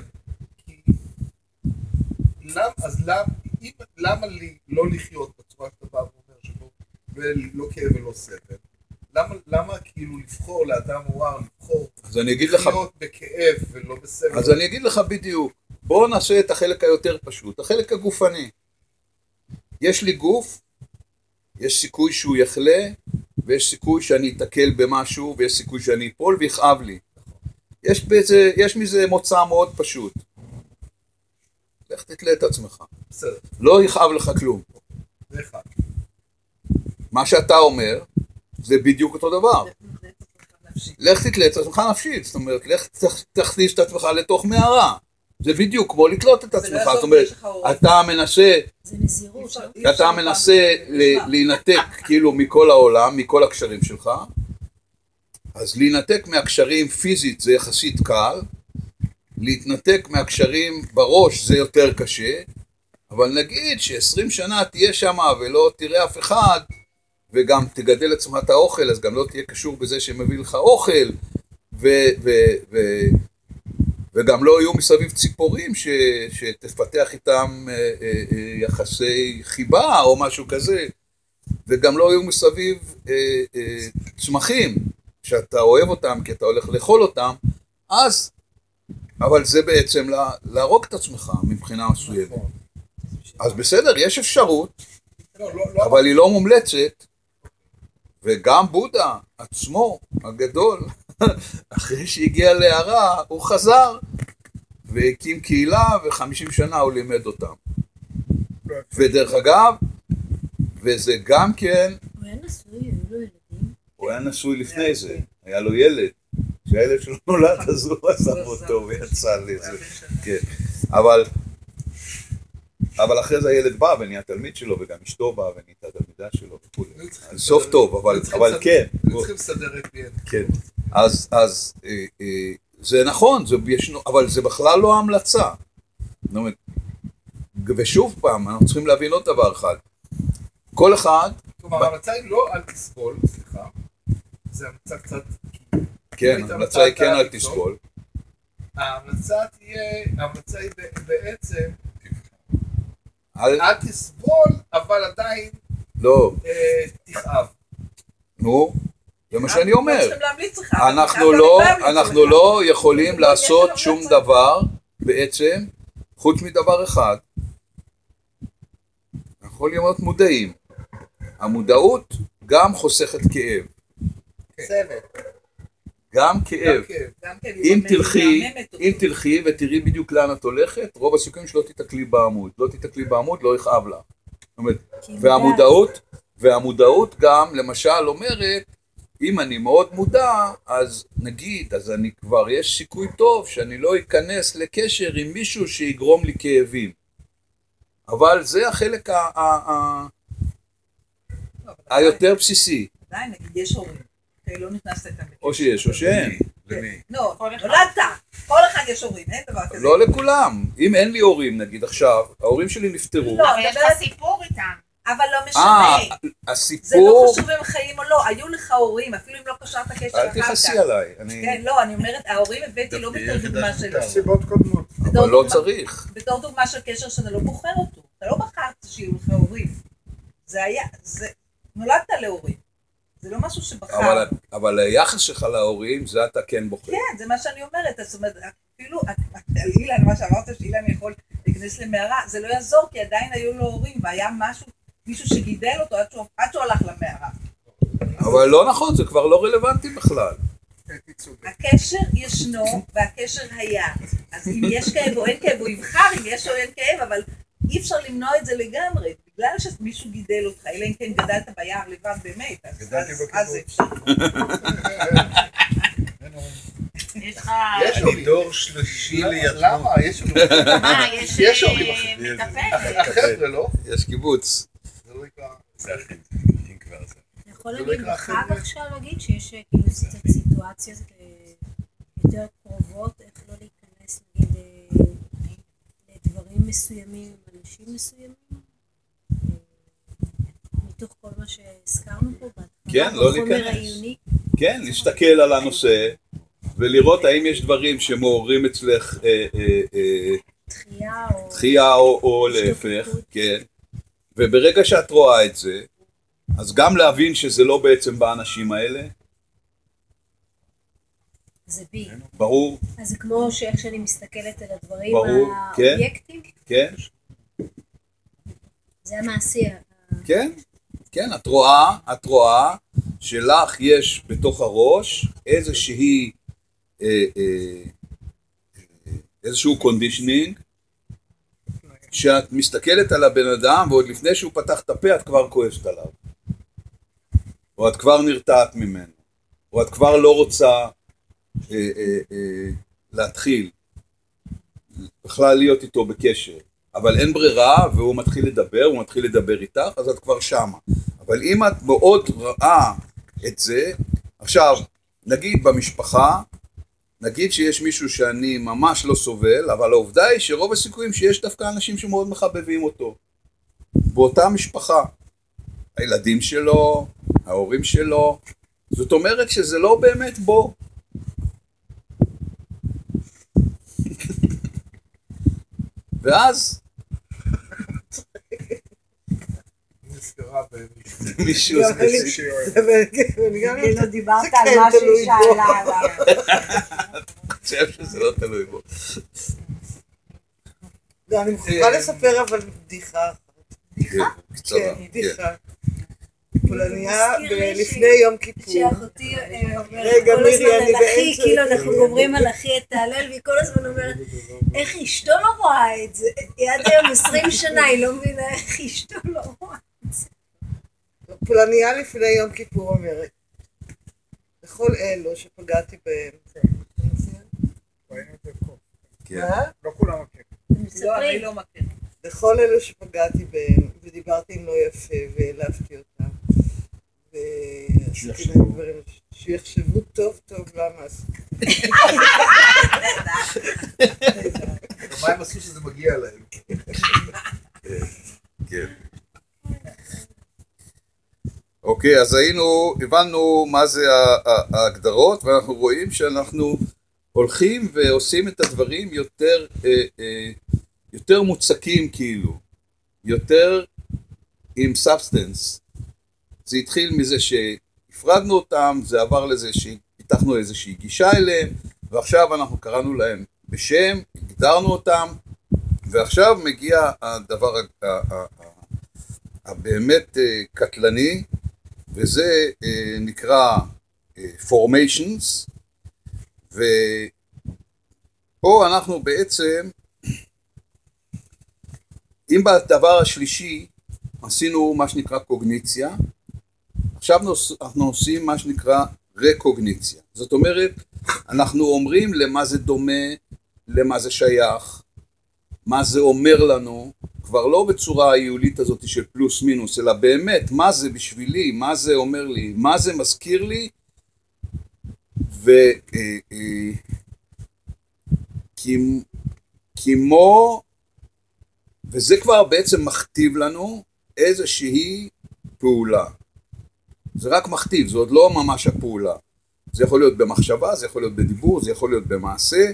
למה, אז למה, אם, למה לי לא לחיות בצורה שאתה בא ואומר שלא, ולא כאב ולא סבל? למה, למה כאילו לבחור לאדם מואר, לבחור אז אני אגיד לך, בכאב ולא בסבל? אז אני אגיד לך בדיוק. בואו נעשה את החלק היותר פשוט, החלק הגופני. יש לי גוף, יש סיכוי שהוא יחלה, ויש סיכוי שאני אתקל במשהו, ויש סיכוי שאני אפול ויכאב לי. יש, בזה, יש מזה מוצא מאוד פשוט. לך תתלה את עצמך. בסדר, לא יכאב לך כלום. זה אחד. מה שאתה אומר, זה בדיוק אותו דבר. לך תתלה את עצמך נפשית, זאת אומרת, לך תכ- תכניס את עצמך לתוך מערה. זה בדיוק כמו לתלות את עצמך, זאת אומרת. אתה מנסה, לא? אתה מנסה להינתק כאילו מכל העולם, מכל הקשרים שלך, אז להינתק מהקשרים פיזית זה יחסית קל, להתנתק מהקשרים בראש זה יותר קשה, אבל נגיד ש-20 שנה תהיה שם ולא תראה אף אחד, וגם תגדל לעצמך את האוכל, אז גם לא תהיה קשור בזה שמביא לך אוכל, ו... ו, ו וגם לא יהיו מסביב ציפורים ש, שתפתח איתם אה, אה, אה, יחסי חיבה או משהו כזה, וגם לא יהיו מסביב אה, אה, צמחים שאתה אוהב אותם כי אתה הולך לאכול אותם, אז, אבל זה בעצם לה, להרוג את עצמך מבחינה מסוימת. נכון. אז בסדר, יש אפשרות, לא, לא, לא, אבל היא לא מומלצת, וגם בודה עצמו, הגדול, אחרי שהגיע להערה, הוא חזר והקים קהילה, וחמישים שנה הוא לימד אותם. ודרך אגב, וזה גם כן, הוא היה נשוי, היו לו ילדים. הוא היה נשוי לפני זה, היה לו ילד. כשהילד שלו נולד אז הוא עזב אותו ויצא לזה. כן, אבל, אבל אחרי זה הילד בא ונהיה תלמיד שלו, וגם אשתו באה ונהייתה תלמידה שלו וכולי. סוף טוב, אבל, כן. צריכים לסדר את פיהם. כן. אז, אה, אה, זה נכון, אבל זה בכלל לא המלצה. ושוב פעם, אנחנו צריכים להבין עוד דבר אחד. כל אחד, כלומר, ההמלצה היא לא אל תסבול, סליחה, זה המלצה קצת... כן, ההמלצה היא כן אל. תסבול. ההמלצה תהיה, ההמלצה היא בעצם, אל, תסבול, אבל עדיין לא, אה, תכאב. נו, זה מה שאני אומר. אנחנו לא. לא יכולים לעשות שום. דבר בעצם, חוץ מדבר אחד. אנחנו יכולים להיות מודעים. המודעות גם חוסכת כאב. סבל. גם כאב. אם תלכי. אם תלכי ותראי בדיוק לאן את הולכת, רוב הסיכויים שלא תיתקלי בעמוד. לא תיתקלי בעמוד, לא יכאב לך. והמודעות, והמודעות גם, למשל, אומרת, אם אני מאוד מודע, אז נגיד, אז אני כבר, יש סיכוי טוב שאני לא אכנס לקשר עם מישהו שיגרום לי כאבים. אבל זה החלק לא, היותר בסיסי. עדיין, נגיד, יש הורים. אוקיי, לא נכנסת איתם. או שיש או שאין. למי? לא, כל אחד. נולדת. כל אחד יש הורים, אין דבר כזה. לא לכולם. אם אין לי הורים, נגיד עכשיו, ההורים שלי נפטרו. לא, יש לך סיפור איתם. אבל לא אה, משנה. זה לא הסיפור... חשוב אם חיים או לא. היו לך הורים, אפילו אם לא קשרת קשר אל אחר תכעסי כך. עליי. אני... כן, לא, אני אומרת, ההורים הבאתי לא בתור דוגמה שלו. סיבות קודמות. אבל לא צריך. בתור דוגמה של קשר שאתה לא בוחר אותו. אתה לא בחרת שיהיו לך הורים. זה היה, זה, נולדת להורים. זה לא משהו שבחרת. אבל, אבל היחס שלך להורים, זה אתה כן בוחר. כן, זה מה שאני אומרת, זאת אומרת, אפילו, את- את- על אילן, מה שאמרת שאילן יכול להיכנס למערה, זה לא יעזור, כי עדיין היו לו הורים, והיה משהו, מישהו שגידל אותו עד שהוא- עד שהוא הלך למערה. אבל לא נכון, זה כבר לא רלוונטי בכלל. הקשר ישנו, והקשר היה. אז אם יש כאב או אין כאב, הוא יבחר אם יש או אין כאב, אבל אי אפשר למנוע את זה לגמרי, בגלל שמישהו גידל אותך, אלא אם כן גדלת ביער לבד באמת, אז- אפשר. יש לך... אני. דור שלישי ליתמות. למה? יש הורים. מה, יש יש אה, אחרים. מטפלת. החבר'ה, לא? יש קיבוץ. זה לא. זה יכול לא להגיד בחג. עכשיו להגיד שיש אה, כאילו קצת סיטואציות אה, יותר קרובות, איך לא להיכנס נגיד אה, לדברים מסוימים עם אנשים מסוימים? מתוך כל מה שהזכרנו פה בהתחלה, כן, לא להיכנס. כן, להסתכל על הנושא ולראות האם יש דברים שמעוררים אצלך אה, אה, אה, דחייה או... להפך. כן. וברגע שאת רואה את זה, אז גם להבין שזה לא בעצם באנשים האלה, זה בי. ברור, אז זה כמו שאיך שאני מסתכלת על הדברים ברור, כן. האובייקטים, כן, זה המעשי. כן, כן, את רואה, את רואה שלך יש בתוך הראש איזושהי, אה, אה, איזשהו conditioning, שאת מסתכלת על הבן אדם ועוד לפני שהוא פתח את הפה את כבר כועסת עליו, או את כבר נרתעת ממנו, או את כבר לא רוצה אה, אה, אה, להתחיל בכלל להיות איתו בקשר. אבל אין ברירה, והוא מתחיל לדבר, הוא מתחיל לדבר איתך, אז את כבר שמה. אבל אם את מאוד רואה את זה, עכשיו, נגיד במשפחה, נגיד שיש מישהו שאני ממש לא סובל, אבל העובדה היא שרוב הסיכויים שיש דווקא אנשים שמאוד מחבבים אותו. באותה משפחה. הילדים שלו, ההורים שלו. זאת אומרת שזה לא באמת בו. ואז. מישהו... כאילו דיברת זה על כן מה תלוי שהיא בו. שאלה עליו. חושב שזה לא תלוי בו. לא, אני מוכרחה לספר אבל בדיחה. כן. כן, כן. בדיחה. פולניה לפני יום כיפור. שאחותי אה, אומרת רגע, כל הזמן על אחי. כאילו אנחנו גומרים על אחי את ההלל, והיא כל הזמן אומרת, איך אשתו לא רואה את זה? היא עד היום 20 שנה, היא לא מבינה איך אשתו לא רואה. פולניה לפני יום כיפור אומרת, לכל אלו שפגעתי בהם. את זה. כן. מה? לא כולם מכירים. לא, אני. לא מכירה. לכל אלו שפגעתי בהם, ודיברתי עם לא יפה, והעלבתי אותם. ועשיתי. להם דברים, שיחשבו טוב טוב למה עשיתי. מה הם עשו שזה מגיע להם? כן. אוקיי, אז היינו, הבנו מה זה ההגדרות, ואנחנו רואים שאנחנו הולכים ועושים את הדברים יותר, אה, אה, יותר מוצקים כאילו, יותר עם substance. זה התחיל מזה שהפרדנו אותם, זה עבר לזה שפיתחנו איזושהי גישה אליהם, ועכשיו אנחנו קראנו להם בשם, הגדרנו אותם, ועכשיו מגיע הדבר הבאמת אה, קטלני, וזה אה, נקרא אה, formations, ופה אנחנו בעצם, אם בדבר השלישי עשינו מה שנקרא קוגניציה, עכשיו נוס- אנחנו עושים מה שנקרא רקוגניציה. זאת אומרת, אנחנו אומרים למה זה דומה, למה זה שייך, מה זה אומר לנו, כבר לא בצורה ההיולית הזאת של פלוס מינוס, אלא באמת, מה זה בשבילי, מה זה אומר לי, מה זה מזכיר לי, ו... אה, אה, כמ- כמו, וזה כבר בעצם מכתיב לנו איזושהי פעולה. זה רק מכתיב, זה עוד לא ממש הפעולה. זה יכול להיות במחשבה, זה יכול להיות בדיבור, זה יכול להיות במעשה,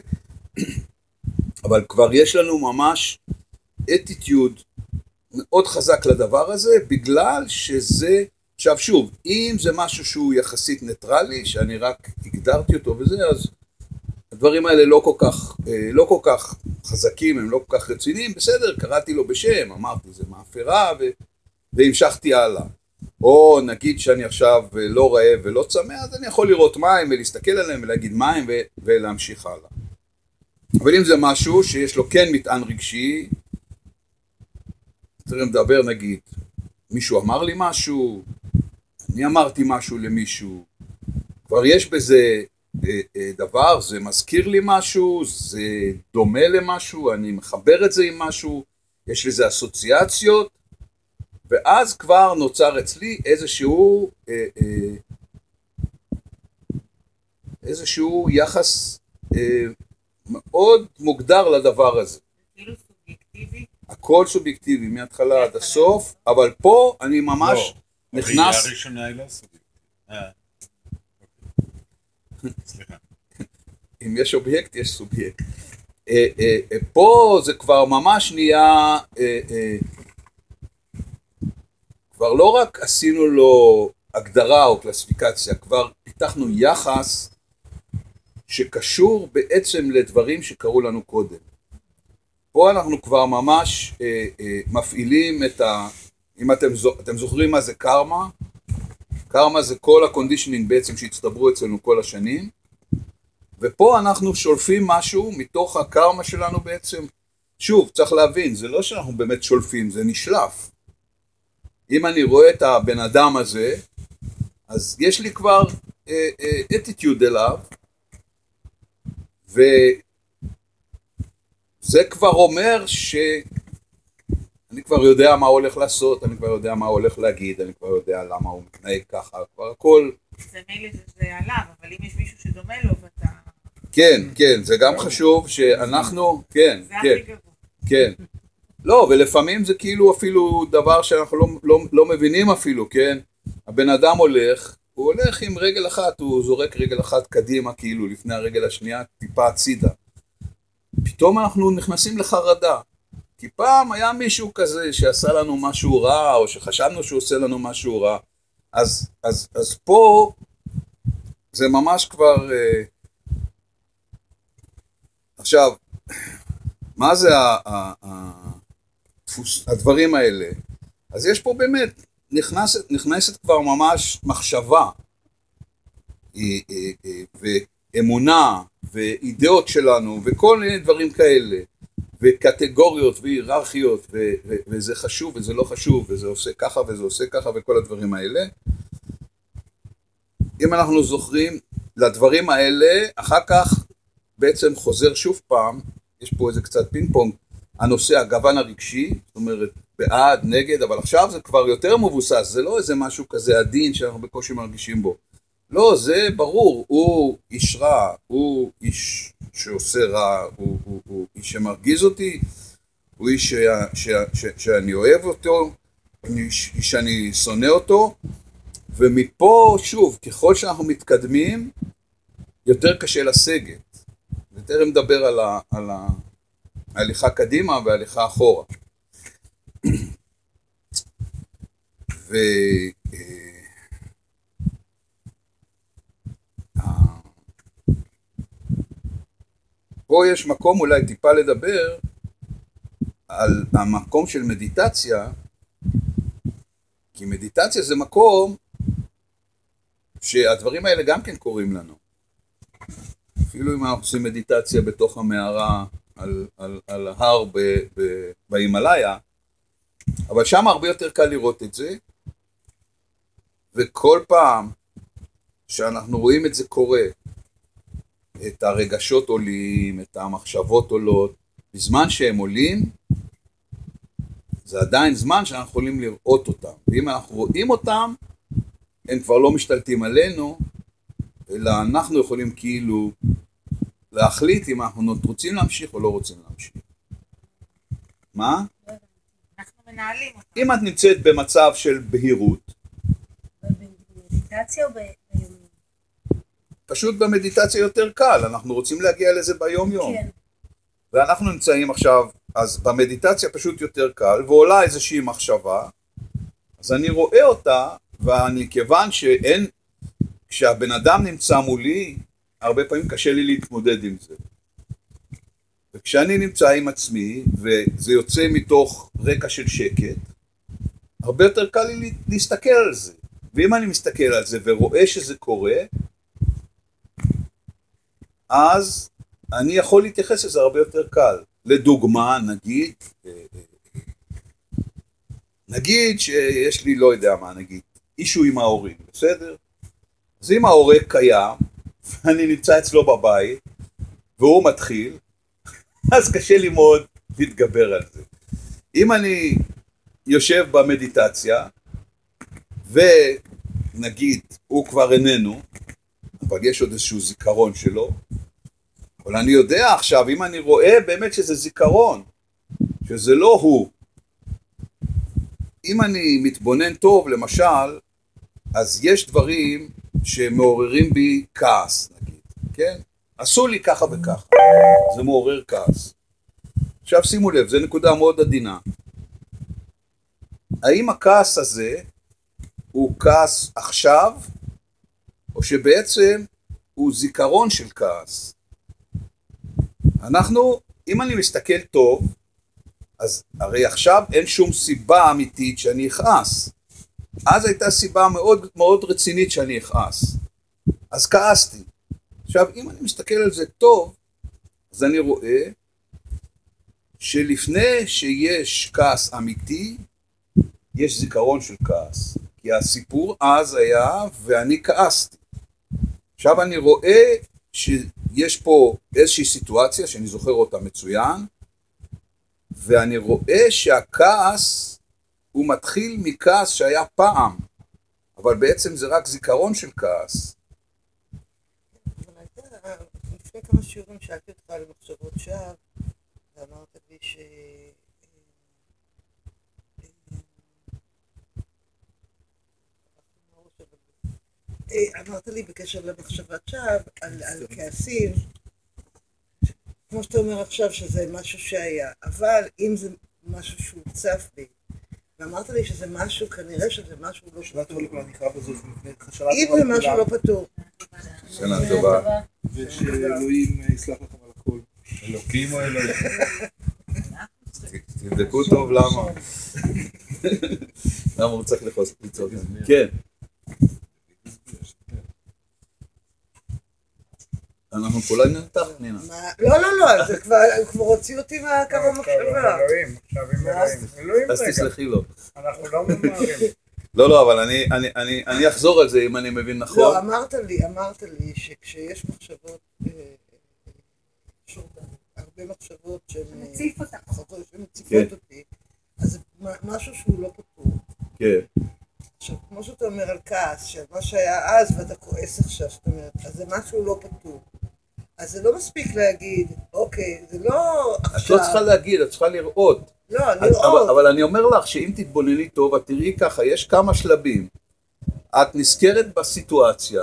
אבל כבר יש לנו ממש אטיטיוד מאוד חזק לדבר הזה, בגלל שזה, עכשיו שוב, אם זה משהו שהוא יחסית ניטרלי, שאני רק הגדרתי אותו וזה, אז הדברים האלה לא כל כך, אה, לא כל כך חזקים, הם לא כל כך רציניים, בסדר, קראתי לו בשם, אמרתי, זה מאפרה, ו... והמשכתי הלאה. או נגיד שאני עכשיו אה, לא רעב ולא צמא, אז אני יכול לראות מים ולהסתכל עליהם ולהגיד מים ו... ולהמשיך הלאה. אבל אם זה משהו שיש לו כן מטען רגשי, צריך לדבר נגיד, מישהו אמר לי משהו, אני אמרתי משהו למישהו, כבר יש בזה דבר, זה מזכיר לי משהו, זה דומה למשהו, אני מחבר את זה עם משהו, יש לזה אסוציאציות, ואז כבר נוצר אצלי איזשהו, אה, אה, איזשהו יחס אה, מאוד מוגדר לדבר הזה. כאילו סובייקטיבי. הכל סובייקטיבי מההתחלה עד הסוף, אבל פה אני ממש לא, נכנס, הראייה הראשונה היא לא סובייקטיבית. אם יש אובייקט יש סובייקט. אה, אה, אה, פה זה כבר ממש נהיה, כבר לא רק עשינו לו הגדרה או קלסיפיקציה, כבר פיתחנו יחס שקשור בעצם לדברים שקרו לנו קודם. פה אנחנו כבר ממש מפעילים את ה... אם אתם, אתם זוכרים מה זה קרמה, קרמה זה כל ה conditioning בעצם שהצטברו אצלנו כל השנים, ופה אנחנו שולפים משהו מתוך הקרמה שלנו בעצם. שוב, צריך להבין, זה לא שאנחנו באמת שולפים, זה נשלף. אם אני רואה את הבן אדם הזה, אז יש לי כבר אטיטיוד אליו, וזה כבר אומר שאני כבר יודע מה הולך לעשות, אני כבר יודע מה הולך להגיד, אני כבר יודע למה הוא מתנהג ככה, כבר הכל, זה מילא שזה עליו, אבל אם יש מישהו שדומה לו ואתה... כן, כן, זה גם חשוב שאנחנו, כן, זה כן. כן. לא, ולפעמים זה כאילו אפילו דבר שאנחנו לא, לא, לא מבינים אפילו, כן? הבן אדם הולך, הוא הולך עם רגל אחת, הוא זורק רגל אחת קדימה, כאילו, לפני הרגל השנייה, טיפה הצידה. פתאום אנחנו נכנסים לחרדה. כי פעם היה מישהו כזה שעשה לנו משהו רע, או שחשבנו שהוא עושה לנו משהו רע. אז, אז, אז פה זה ממש כבר... אה, עכשיו, מה זה ה- ה- ה- הדפוס- הדברים האלה? אז יש פה באמת, נכנסת, נכנסת כבר ממש מחשבה, אה, אה, אה, ואמונה, ואידאות שלנו, וכל מיני דברים כאלה, וקטגוריות והיררכיות, ו- ו- וזה חשוב וזה לא חשוב, וזה עושה ככה וזה עושה ככה, וכל הדברים האלה. אם אנחנו זוכרים, לדברים האלה, אחר כך בעצם חוזר שוב פעם, יש פה איזה קצת פינג פונג, הנושא הגוון הרגשי, זאת אומרת בעד, נגד, אבל עכשיו זה כבר יותר מבוסס, זה לא איזה משהו כזה עדין שאנחנו בקושי מרגישים בו. לא, זה ברור, הוא איש רע, הוא איש שעושה רע, הוא, הוא, הוא איש שמרגיז אותי, הוא איש ש, ש, ש, שאני אוהב אותו, איש, שאני שונא אותו, ומפה, שוב, ככל שאנחנו מתקדמים, יותר קשה לסגת. ותכף נדבר על, ה, על ההליכה קדימה וההליכה אחורה. ו... אה, אה, פה יש מקום אולי טיפה לדבר על המקום של מדיטציה, כי מדיטציה זה מקום שהדברים האלה גם כן קורים לנו. אפילו אם אנחנו עושים מדיטציה בתוך המערה על, על, על ההר בהימאליה, אבל שם הרבה יותר קל לראות את זה, וכל פעם שאנחנו רואים את זה קורה, את הרגשות עולים, את המחשבות עולות, בזמן שהם עולים, זה עדיין זמן שאנחנו יכולים לראות אותם, ואם אנחנו רואים אותם, הם כבר לא משתלטים עלינו, אלא אנחנו יכולים כאילו להחליט אם אנחנו רוצים להמשיך או לא רוצים להמשיך. מה? אנחנו מנהלים אותם. אם את נמצאת במצב של בהירות, במדיטציה או ב-? פשוט במדיטציה יותר קל, אנחנו רוצים להגיע לזה ביום יום. כן. ואנחנו נמצאים עכשיו, אז במדיטציה פשוט יותר קל, ועולה איזושהי מחשבה, אז אני רואה אותה, ואני, כיוון שאין, כשהבן אדם נמצא מולי, הרבה פעמים קשה לי להתמודד עם זה. וכשאני נמצא עם עצמי, וזה יוצא מתוך רקע של שקט, הרבה יותר קל לי להסתכל על זה. ואם אני מסתכל על זה ורואה שזה קורה, אז אני יכול להתייחס לזה הרבה יותר קל. לדוגמה, נגיד, אה, אה, נגיד שיש לי, לא יודע מה, נגיד, אישו עם ההורים, בסדר? אז אם ההורה קיים, ואני נמצא אצלו בבית, והוא מתחיל, אז קשה לי מאוד להתגבר על זה. אם אני יושב במדיטציה, ונגיד הוא כבר איננו, אבל יש עוד איזשהו זיכרון שלו, אבל אני יודע עכשיו, אם אני רואה באמת שזה זיכרון, שזה לא הוא, אם אני מתבונן טוב, למשל, אז יש דברים שמעוררים בי כעס, נגיד, כן? עשו לי ככה וככה, זה מעורר כעס. עכשיו שימו לב, זו נקודה מאוד עדינה. האם הכעס הזה הוא כעס עכשיו, או שבעצם הוא זיכרון של כעס? אנחנו, אם אני מסתכל טוב, אז הרי עכשיו אין שום סיבה אמיתית שאני אכעס. אז הייתה סיבה מאוד מאוד רצינית שאני אכעס. אז כעסתי. עכשיו, אם אני מסתכל על זה טוב, אז אני רואה שלפני שיש כעס אמיתי, יש זיכרון של כעס. כי הסיפור אז היה, ואני כעסתי. עכשיו אני רואה שיש פה איזושהי סיטואציה שאני זוכר אותה מצוין, ואני רואה שהכעס הוא מתחיל מכעס שהיה פעם, אבל בעצם זה רק זיכרון של כעס. לפני כמה שיעורים שאלתי אותך על מחשבות שווא, ואמרת לי ש... אה, אמרת לי בקשר למחשבת שווא, על, על כעסים, כמו שאתה אומר עכשיו שזה משהו שהיה, אבל אם זה משהו שהוא צף בי. ואמרת לי שזה משהו, כנראה שזה משהו לא פתור. אם טובה זה משהו לא פתור. שנה טובה. ושאלוהים יסלח לכם על הכל. אלוקים או אלוהים? תבדקו טוב למה. למה הוא צריך לצעוק את זה? כן. אנחנו כולנו. מה- לא, לא, לא, זה כבר, הוא כבר הוציא אותי מהקו המחשבה. אלוהים, עכשיו עם אלוהים. אז תסלחי לו. אנחנו לא ממהרים. לא, לא, אבל אני- אני- אני אני אחזור על זה אם אני מבין נכון. לא, אמרת לי, אמרת לי שכשיש מחשבות, אה, הרבה מחשבות שהן... אה. שמציפות כן. אותי, אז זה משהו שהוא לא פתור. כן. עכשיו, כמו שאתה אומר על כעס, של מה שהיה אז ואתה כועס עכשיו, זאת אומרת, אז זה משהו לא פתור. אז זה לא מספיק להגיד, אוקיי, זה לא את עכשיו... לא צריכה להגיד, את צריכה לראות. לא, אז- לראות. אבל, אבל אני אומר לך שאם תתבונני טוב, את תראי ככה, יש כמה שלבים. את נזכרת בסיטואציה,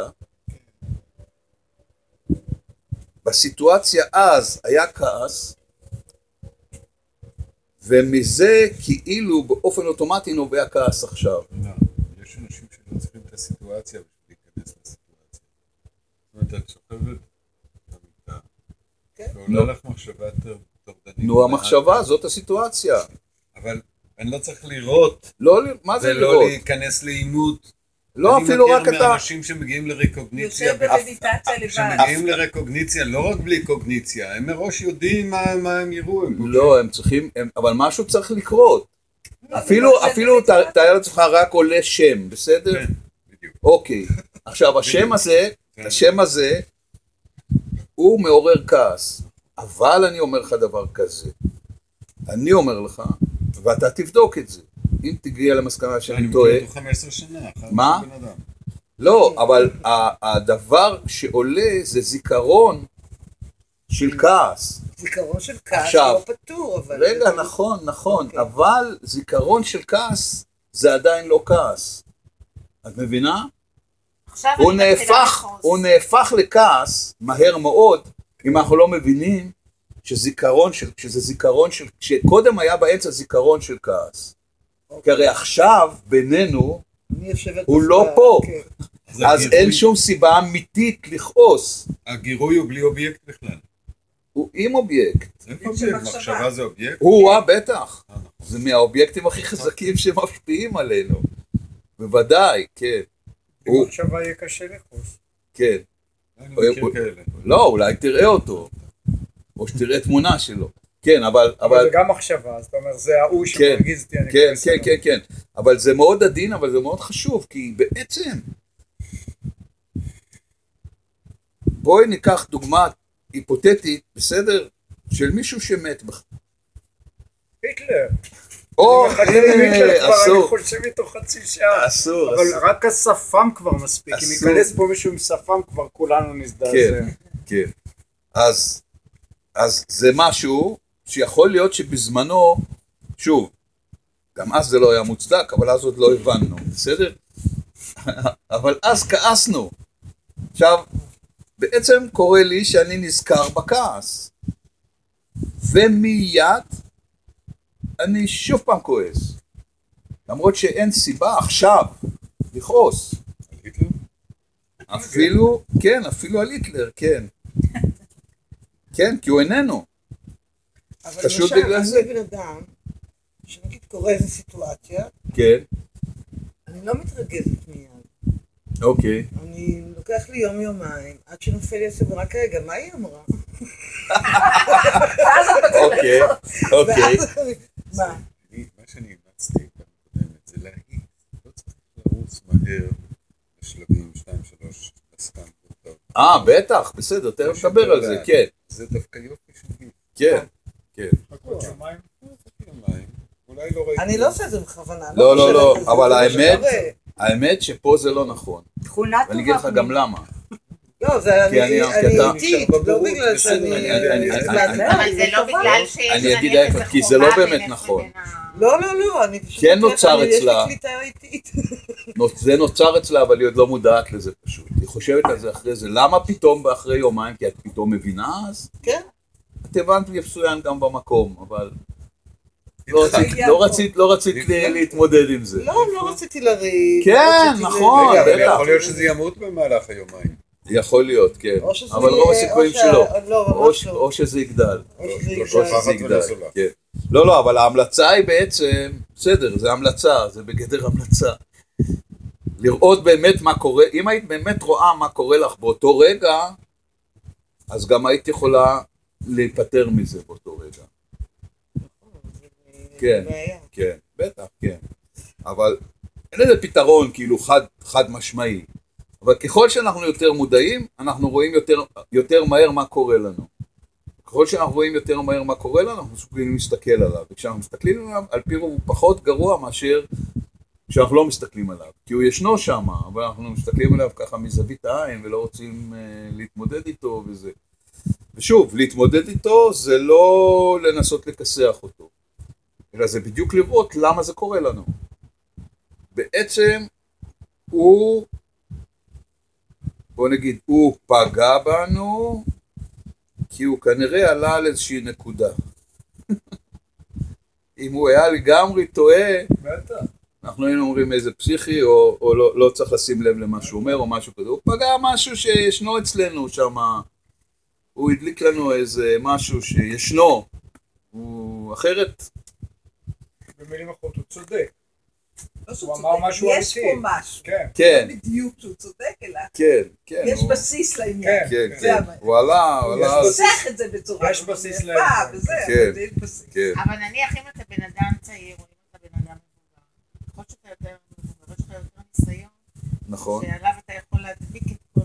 בסיטואציה אז היה כעס, ומזה כאילו באופן אוטומטי נובע כעס עכשיו. לא, יש אנשים שלא צריכים את הסיטואציה בשביל להיכנס לסיטואציה. זאת אומרת, את כן. ועולה לך מחשבה טר- טורדנית. נו, המחשבה, זאת הסיטואציה. אבל אני לא צריך לראות, לא, מה זה ולא לראות? להיכנס לעימות. לא, אפילו רק אני מכיר אתה... מאנשים שמגיעים לרקוגניציה, יושב במדיטציה לבד. שמגיעים לרקוגניציה לא רק בלי קוגניציה, הם מראש יודעים מה הם יראו. לא, הם צריכים, אבל משהו צריך לקרות. אפילו, זה אפילו ת- מדיטציה. תאר לעצמך רק עולה שם, בסדר? כן, בדיוק. אוקיי. עכשיו, השם. הזה, כן. השם הזה, הוא מעורר כעס. אבל אני אומר לך דבר כזה. אני אומר לך, ואתה תבדוק את זה. אם תגיע למסקנה אני שאני טועה, מכיר אותו 15 שנה, אחר מה? בן אדם. לא, אבל הדבר שעולה זה זיכרון של כעס. זיכרון של כעס עכשיו, לא פתור, אבל... רגע, נכון, נכון, אוקיי. אבל זיכרון של כעס זה עדיין לא כעס. את מבינה? הוא נהפך. הוא נהפך לכעס מהר מאוד, אם אנחנו לא מבינים שזיכרון של, שזה זיכרון של, שקודם היה באמצע זיכרון של כעס. כי הרי עכשיו, בינינו. הוא לא פה. כן. אז הגירוי- אין שום סיבה אמיתית לכעוס. הגירוי הוא בלי אובייקט בכלל. הוא עם אובייקט. איפה אובייקט? מחשבה. זה אובייקט? הוא-אה, בטח. אה, נכון. זה מהאובייקטים הכי חזקים שמשפיעים עלינו. בוודאי, כן, הוא- מחשבה יהיה קשה לכעוס. כן. אני הוא- מכיר הוא- כאלה. לא, אולי תראה אותו. או שתראה תמונה שלו. כן, אבל, אבל זה גם מחשבה, אז אתה אומר, זה ההוא כן, שמרגיז אותי, אני כן, כן. כן, כן. אבל זה מאוד עדין, אבל זה מאוד חשוב, כי בעצם... בואי ניקח דוגמה היפותטית, בסדר? של מישהו שמת בך. היטלר. או, אני אסור, חושב איתו חצי שעה. אסור, אבל. רק השפם כבר מספיק, אם. ייכנס פה מישהו עם שפם כבר כולנו נזדעזע. כן. כן. אז, אז זה משהו שיכול להיות שבזמנו, שוב, גם אז זה לא היה מוצדק, אבל אז עוד לא הבנו, בסדר? אבל אז כעסנו. עכשיו, בעצם קורה לי שאני נזכר בכעס. ומיד אני שוב פעם כועס. למרות שאין סיבה עכשיו לכעוס. על היטלר? אפילו, כן, אפילו על היטלר, כן. כן, כי הוא איננו. אבל פשוט למשל, בגלל זה. אני בן אדם, שנגיד קורה איזו סיטואציה, כן, אני אני לא מתרגזת מיד. אוקיי. אני לוקח לי יום יומיים, עד שנופל לי הסבל, רק רגע, מה היא אמרה? ואז את מתחילה אוקיי, אוקיי. מה? אני- מה שאני אימצתי פעם קודמת זה להגיד, לא צריך לרוץ מהר לשלבים 2-3 לסתם. טוב. אה, בטח, בסדר, תכף נדבר על זה, כן, זה דווקא יופי של גיל. כן, כן. לא. אני לא עושה את זה בכוונה. לא, לא, לא, זה אבל האמת- שקורה. האמת שפה זה לא נכון. תכונה טובה. ואני אגיד לך גם למה. לא, זה אני איטית, לא בגלל שאני... אבל זה לא. בגלל שיש אני אגיד ההפך, כי זה לא באמת נכון. לא, לא, לא, אני פשוט... כן נוצר אצלה. זה נוצר אצלה, אבל היא עוד לא מודעת לזה פשוט. היא חושבת על זה אחרי זה. למה פתאום ואחרי יומיים? כי את פתאום מבינה אז? כן. את הבנת מצוין גם במקום, אבל... לא רצית- לא רצית- לא להתמודד עם זה. לא, לא רציתי לריב. כן, לא רציתי נכון, ל- רגע, אבל בטח. יכול להיות שזה ימות במהלך היומיים. יכול להיות, כן. אבל רוב הסיכויים שלא. לא, או שזה יגדל. או שזה יגדל. כן. לא, לא, אבל ההמלצה היא בעצם, בסדר, זה המלצה, זה בגדר המלצה. לראות באמת מה קורה, אם היית באמת רואה מה קורה לך באותו רגע, אז גם היית יכולה להיפטר מזה באותו רגע. כן. כן, בטח, כן. אבל אין לזה פתרון כאילו חד, חד משמעי. אבל ככל שאנחנו יותר מודעים, אנחנו רואים יותר, יותר מהר מה קורה לנו. ככל שאנחנו רואים יותר מהר מה קורה לנו, אנחנו מסוגלים להסתכל עליו. וכשאנחנו מסתכלים עליו, על פי רוב הוא פחות גרוע מאשר כשאנחנו לא מסתכלים עליו. כי הוא ישנו שם, אבל אנחנו מסתכלים עליו ככה מזווית העין ולא רוצים uh, להתמודד איתו וזה. ושוב, להתמודד איתו זה לא לנסות לכסח אותו. אלא זה בדיוק לראות למה זה קורה לנו. בעצם הוא, בוא נגיד, הוא פגע בנו, כי הוא כנראה עלה על איזושהי נקודה. אם הוא היה לגמרי טועה. אנחנו היינו אומרים איזה פסיכי, או, או לא, לא צריך לשים לב למה שהוא אומר, או משהו כזה. הוא פגע משהו שישנו אצלנו שם, הוא הדליק לנו איזה משהו שישנו. הוא אחרת, במילים אחרות הוא צודק. לא שהוא הוא צודק, אמר משהו יש אמיתי. פה משהו. כן. כן, לא בדיוק שהוא צודק, אלא כן, כן. יש הוא- בסיס לעניין. כן. כן, כן. הבעיה. הוא עלה, הוא יש עלה, הוא. ניסח את זה בצורה יש בסיס לעניין. וזה, כן. אבל יש בסיס. כן, אבל נניח אם אתה בן אדם צעיר, או אם אתה בן אדם מבוגר, ככל שאתה יותר מבוגר, יש לך יותר ניסיון, נכון, שעליו אתה יכול להדביק את כל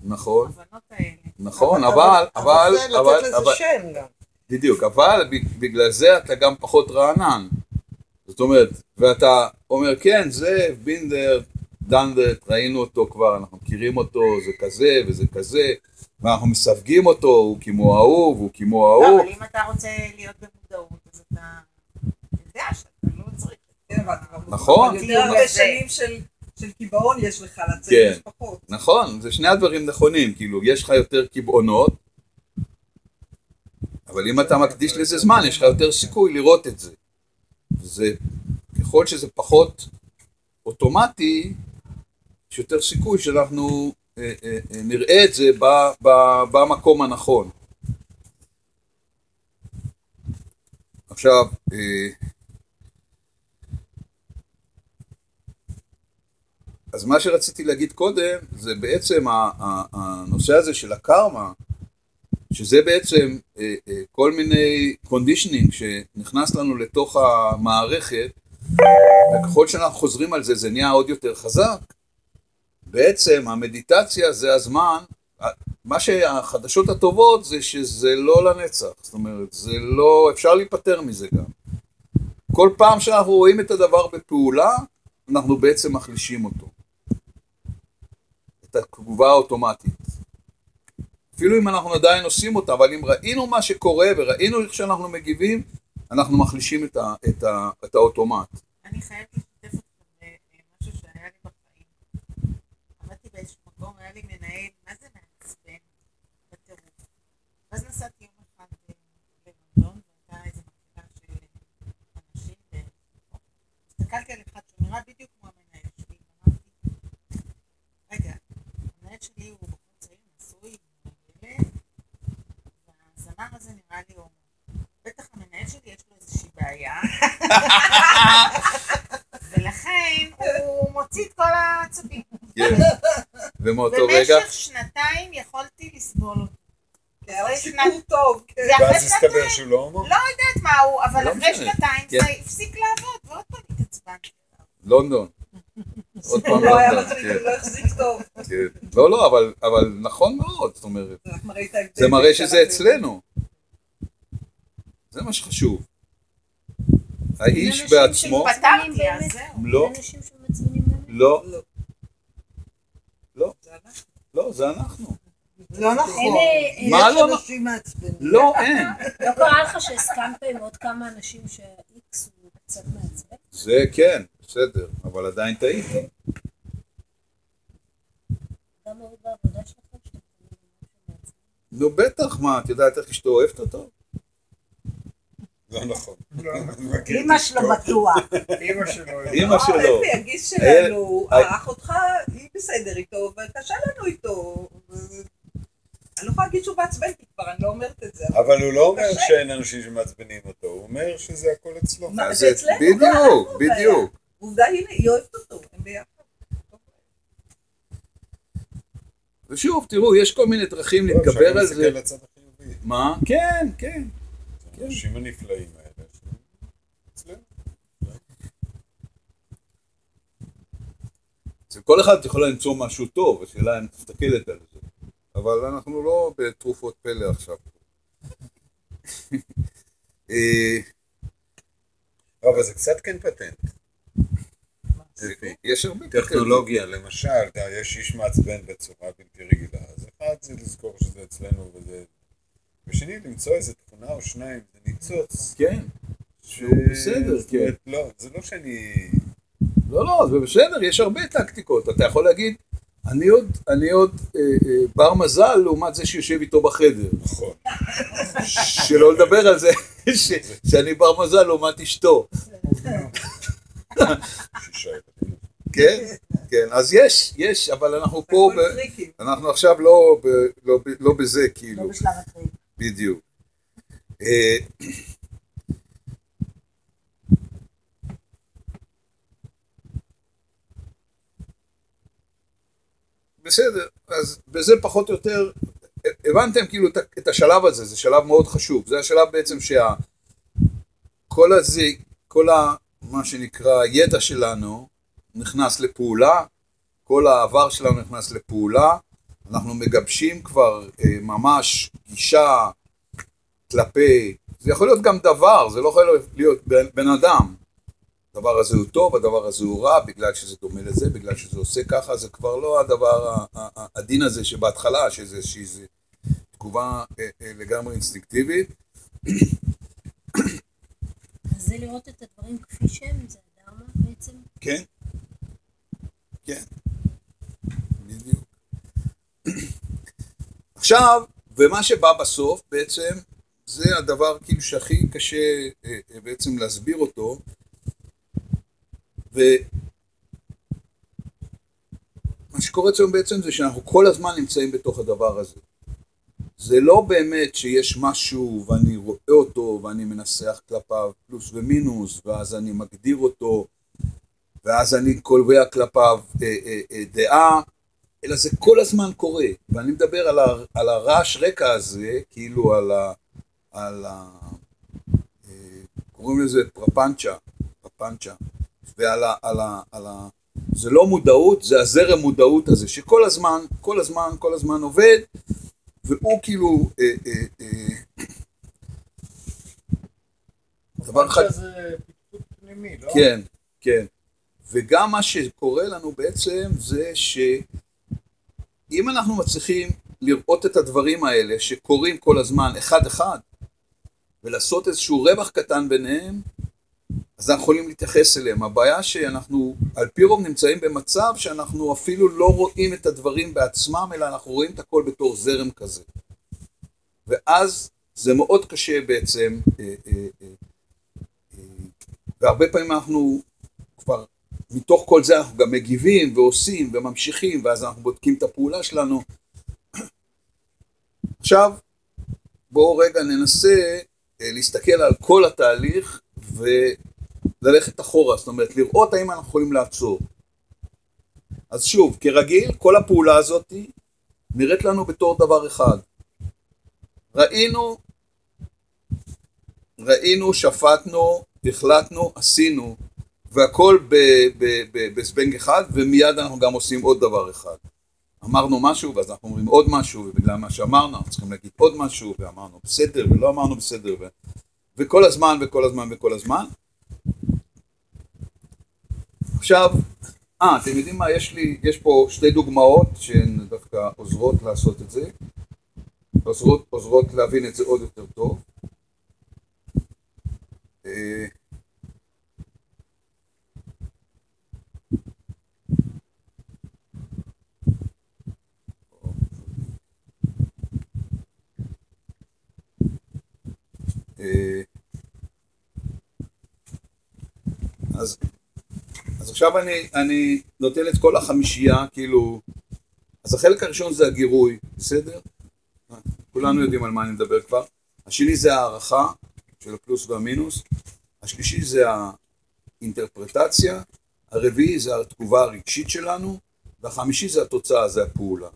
נכון, ההבנות האלה. נכון, אבל, אבל, אבל, אבל, שם גם. בדיוק, אבל ב- בגלל זה אתה גם פחות רענן. זאת אומרת, ואתה אומר, כן, זה בינדר, דנדט, ראינו אותו כבר, אנחנו מכירים אותו, זה כזה וזה כזה, ואנחנו מסווגים אותו, הוא כמו ההוא והוא כמו לא, ההוא. אבל אם אתה רוצה להיות במודעות, אז אתה יודע שאתה לא צריך. נכון. הרבה שנים של- של קיבעון יש לך לצאת, כן. יש פחות. נכון, זה שני הדברים נכונים, כאילו, יש לך יותר קבעונות, אבל אם אתה מקדיש לזה זמן, יש לך יותר סיכוי לראות את זה. זה, ככל שזה פחות אוטומטי, יש יותר סיכוי שאנחנו אה, אה, אה, נראה את זה ב, ב, במקום הנכון. עכשיו, אה, אז מה שרציתי להגיד קודם, זה בעצם הנושא הזה של הקרמה, שזה בעצם אה, אה, כל מיני conditioning שנכנס לנו לתוך המערכת, וככל שאנחנו חוזרים על זה, זה נהיה עוד יותר חזק. בעצם המדיטציה זה הזמן, מה שהחדשות הטובות זה שזה לא לנצח, זאת אומרת, זה לא, אפשר להיפטר מזה גם. כל פעם שאנחנו רואים את הדבר בפעולה, אנחנו בעצם מחלישים אותו. את התגובה האוטומטית. אפילו אם אנחנו עדיין עושים אותה, אבל אם ראינו מה שקורה וראינו איך שאנחנו מגיבים, אנחנו מחלישים את, ה, את, ה, את האוטומט. אני חייבת לשתף אתכם במשהו שהיה לי בחיים. עבדתי באיזשהו מקום, היה לי מנהל, מה זה מעצבן? בטירוף. ואז נסעתי יום אחד ללונדון, והייתה איזו מקהלה של אנשים, והסתכלתי על אחד שנראה בדיוק כמו המנהל שלי, ואמרתי, רגע, המנהל שלי הוא בחור צעיר, נשוי, עם ילד, והזמר הזה נראה לי הומו. בטח המנהל שלי יש לו איזושהי בעיה, ולכן הוא מוציא את כל העצבים. כן. ומאותו רגע, במשך שנתיים יכולתי לסבול אותו. לך אחרי סיפור שנת- טוב, כן. ואז הסתבר שנתיים, שהוא לא הומו? לא יודעת מה הוא, אבל לא אחרי. שנתיים כן. זה הפסיק לעבוד, ועוד פעם התעצבנתי. לונדון. עוד פעם לא היה לונדון, מצחיק, כן, לא החזיק טוב. כן. לא, לא, אבל, אבל נכון מאוד, זאת אומרת, זה מראה שזה אצלנו. זה מה שחשוב. האיש בעצמו, פתרתי, אז. זהו. לא, באמת. לא, לא. זה אנחנו. לא, זה אנחנו. לא נכון. אלה- מה לא נכון? אנשים מעצבנים. לא, אין. לא קרה לך שהסכמת עם עוד כמה אנשים שה-X הוא קצת מעצבן? זה כן, בסדר, אבל עדיין טעיתי. מעצבן? נו בטח, מה, את יודעת איך אשתו אוהבת אותו? לא נכון. לא, אמא שלו. בטוח. אמא שלו. אמא לא, שלו. אפי, הגיס שלנו, היה- אחותך היא בסדר איתו, וקשה לנו איתו. אני לא יכולה להגיד שהוא מעצבן, כי כבר אני לא אומרת את זה. אבל הוא לא אומר. שאין אנשים שמעצבנים אותו, הוא אומר שזה הכל אצלו. מה, זה אצלנו, בדיוק, הבעיה. בדיוק. עובדה, הנה, היא אוהבת אותו, הם ביחד. ושוב, תראו, יש כל מיני דרכים לא, להתגבר על זה. מה? כן, כן. האנשים הנפלאים האלה. אצל כל אחד את יכולה למצוא משהו טוב, השאלה אם תסתכלת על זה. אבל אנחנו לא בתרופות פלא עכשיו. אה, אבל זה קצת כן פטנט. אפי. יש הרבה טכנולוגיה, למשל, יש איש מעצבן בצורה בלתי רגילה, אז אחד זה לזכור שזה אצלנו וזה... ושני, למצוא איזה תכונה או שניים, זה ניצוץ. כן. שהוא בסדר, כן. לא, זה לא שאני... לא, לא, זה בסדר, יש הרבה טקטיקות. אתה יכול להגיד, אני עוד, אני עוד אה, אה, בר מזל לעומת זה שיושב איתו בחדר. נכון. שלא לדבר על זה ש, שאני בר מזל לעומת אשתו. כן, כן, אז יש, יש, אבל אנחנו פה. אנחנו עכשיו לא, לא, לא בזה, לא כאילו, בשלב הטריק. בדיוק. אה, בסדר, אז בזה פחות או יותר, הבנתם כאילו את השלב הזה, זה שלב מאוד חשוב, זה השלב בעצם שה... כל הזה, כל ה... מה שנקרא ידע שלנו נכנס לפעולה, כל העבר שלנו נכנס לפעולה, אנחנו מגבשים כבר אה, ממש גישה כלפי, זה יכול להיות גם דבר, זה לא יכול להיות בן, בן אדם. הדבר הזה הוא טוב, הדבר הזה הוא רע, בגלל שזה דומה לזה, בגלל שזה עושה ככה, זה כבר לא הדבר הדין הזה שבהתחלה, שזה איזושהי תגובה אה, אה, לגמרי אינסטינקטיבית. זה לראות את הדברים כפי שהם, זה הדרמה בעצם. כן, כן, בדיוק. עכשיו, ומה שבא בסוף בעצם, זה הדבר כאילו שהכי קשה אה, אה, בעצם להסביר אותו, ומה שקורה אצלנו בעצם זה שאנחנו כל הזמן נמצאים בתוך הדבר הזה. זה לא באמת שיש משהו ואני רואה אותו ואני מנסח כלפיו פלוס ומינוס, ואז אני מגדיר אותו ואז אני קובע כלפיו אה, אה, אה, דעה, אלא זה כל הזמן קורה. ואני מדבר על, ה, על הרעש רקע הזה, כאילו על ה... על ה אה, קוראים לזה פרפנצ'ה, פרפנצ'ה, ועל ה, על ה, על ה... זה לא מודעות, זה הזרם מודעות הזה, שכל הזמן, כל הזמן, כל הזמן עובד, והוא כאילו... אה, אה, אה, דבר אחד... זה פטפוט פנימי, לא? כן, כן. וגם מה שקורה לנו בעצם זה שאם אנחנו מצליחים לראות את הדברים האלה שקורים כל הזמן אחד אחד ולעשות איזשהו רווח קטן ביניהם, אז אנחנו יכולים להתייחס אליהם. הבעיה שאנחנו על פי רוב נמצאים במצב שאנחנו אפילו לא רואים את הדברים בעצמם, אלא אנחנו רואים את הכל בתור זרם כזה. ואז זה מאוד קשה בעצם אה, אה, אה, והרבה פעמים אנחנו כבר, מתוך כל זה אנחנו גם מגיבים ועושים וממשיכים, ואז אנחנו בודקים את הפעולה שלנו. עכשיו, בואו רגע ננסה להסתכל על כל התהליך וללכת אחורה, זאת אומרת, לראות האם אנחנו יכולים לעצור. אז שוב, כרגיל, כל הפעולה הזאת נראית לנו בתור דבר אחד. ראינו, ראינו, שפטנו, החלטנו, עשינו, והכל בזבנג אחד, ומיד אנחנו גם עושים עוד דבר אחד. אמרנו משהו, ואז אנחנו אומרים עוד משהו, ובגלל מה שאמרנו, אנחנו צריכים להגיד עוד משהו, ואמרנו בסדר, ולא אמרנו בסדר, ו... וכל הזמן, וכל הזמן, וכל הזמן. עכשיו, אה, אתם יודעים מה, יש לי, יש פה שתי דוגמאות שהן דווקא עוזרות לעשות את זה, עוזרות, עוזרות להבין את זה עוד יותר טוב. אה, אה, אז, אז עכשיו אני, אני נותן את כל החמישייה, כאילו... אז החלק הראשון זה הגירוי, בסדר? כולנו יודעים על מה אני מדבר כבר. השני זה הערכה של הפלוס והמינוס. השלישי זה האינטרפרטציה. הרביעי זה התגובה הרגשית שלנו. והחמישי זה התוצאה, זה הפעולה.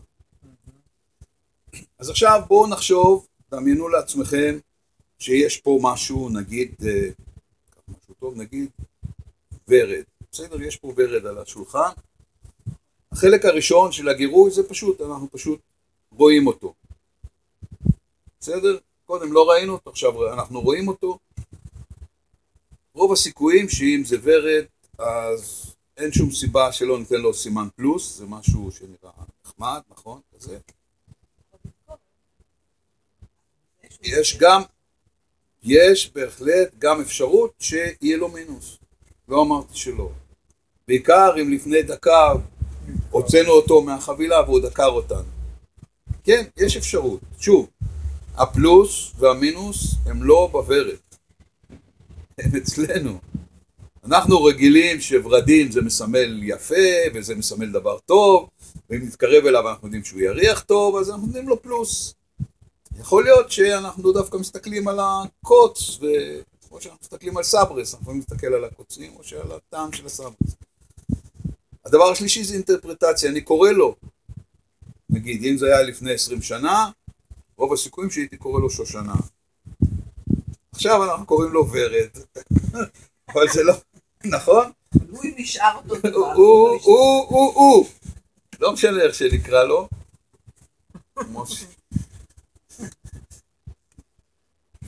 אז עכשיו בואו נחשוב, דמיינו לעצמכם שיש פה משהו, נגיד, אה, משהו טוב, נגיד ורד. בסדר, יש פה ורד על השולחן. החלק הראשון של הגירוי זה פשוט, אנחנו פשוט רואים אותו. בסדר? קודם לא ראינו אותו, עכשיו אנחנו רואים אותו. רוב הסיכויים שאם זה ורד, אז אין שום סיבה שלא ניתן לו סימן פלוס, זה משהו שנראה נחמד, נכון? כזה. יש גם, יש בהחלט גם אפשרות שיהיה לו מינוס. לא אמרתי שלא. בעיקר אם לפני דקה הוצאנו אותו מהחבילה והוא דקר אותנו. כן, יש אפשרות. שוב, הפלוס והמינוס הם לא בוורד, הם אצלנו. אנחנו רגילים שוורדים זה מסמל יפה וזה מסמל דבר טוב, ואם נתקרב אליו אנחנו יודעים שהוא יריח טוב, אז אנחנו נותנים לו פלוס. יכול להיות שאנחנו דווקא מסתכלים על הקוץ, וכמו שאנחנו מסתכלים על סברס, אנחנו יכולים להסתכל על הקוצים או שעל הטעם של הסברס. הדבר השלישי זה אינטרפרטציה, אני קורא לו, נגיד, אם זה היה לפני 20 שנה, רוב הסיכויים שהייתי קורא לו שושנה. עכשיו אנחנו קוראים לו ורד, אבל זה לא, נכון? הוא נשאר אותו דבר. הוא, הוא, הוא, הוא, לא משנה איך שנקרא לו.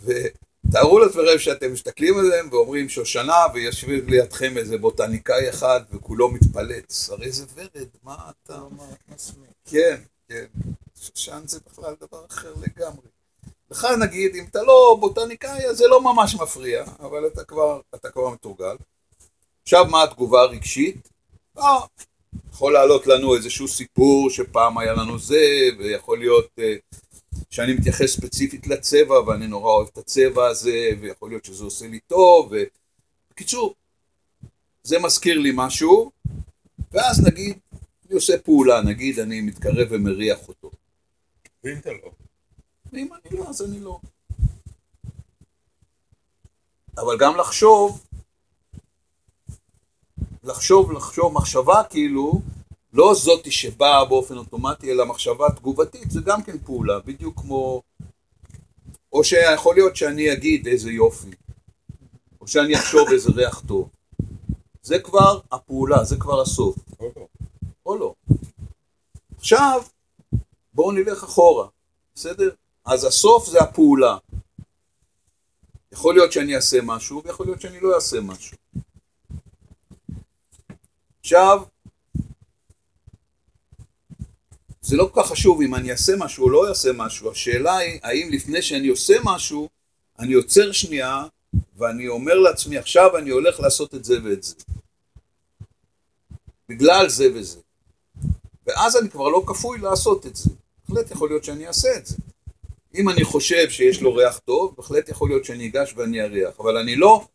ותארו לעצמכם שאתם מסתכלים עליהם ואומרים שושנה ויושבים לידכם איזה בוטניקאי אחד וכולו מתפלץ, הרי זה ורד, מה אתה... כן, כן, שושן זה בכלל דבר אחר לגמרי. לך נגיד, אם אתה לא בוטניקאי, אז זה לא ממש מפריע, אבל אתה כבר, אתה כבר מתורגל. עכשיו, מה התגובה הרגשית? אה, יכול לעלות לנו איזשהו סיפור שפעם היה לנו זה, ויכול להיות אה, שאני מתייחס ספציפית לצבע, ואני נורא אוהב את הצבע הזה, ויכול להיות שזה עושה לי טוב, ו... בקיצור, זה מזכיר לי משהו, ואז נגיד, אני עושה פעולה, נגיד אני מתקרב ומריח אותו. ואם אתה לא? ואם אני לא, אז אני לא. אבל גם לחשוב, לחשוב, לחשוב, מחשבה כאילו, לא זאתי שבאה באופן אוטומטי, אלא מחשבה תגובתית, זה גם כן פעולה, בדיוק כמו... או שיכול להיות שאני אגיד איזה יופי, או שאני אחשוב איזה ריח טוב. זה כבר הפעולה, זה כבר הסוף. או לא. או לא. עכשיו, בואו נלך אחורה, בסדר? אז הסוף זה הפעולה. יכול להיות שאני אעשה משהו, ויכול להיות שאני לא אעשה משהו. עכשיו, זה לא כל כך חשוב אם אני אעשה משהו או לא אעשה משהו, השאלה היא, האם לפני שאני עושה משהו, אני עוצר שנייה, ואני אומר לעצמי, עכשיו אני הולך לעשות את זה ואת זה. בגלל זה וזה. ואז אני כבר לא כפוי לעשות את זה. בהחלט יכול להיות שאני אעשה את זה. אם אני חושב שיש לו ריח טוב, בהחלט יכול להיות שאני אגש ואני אריח, אבל אני לא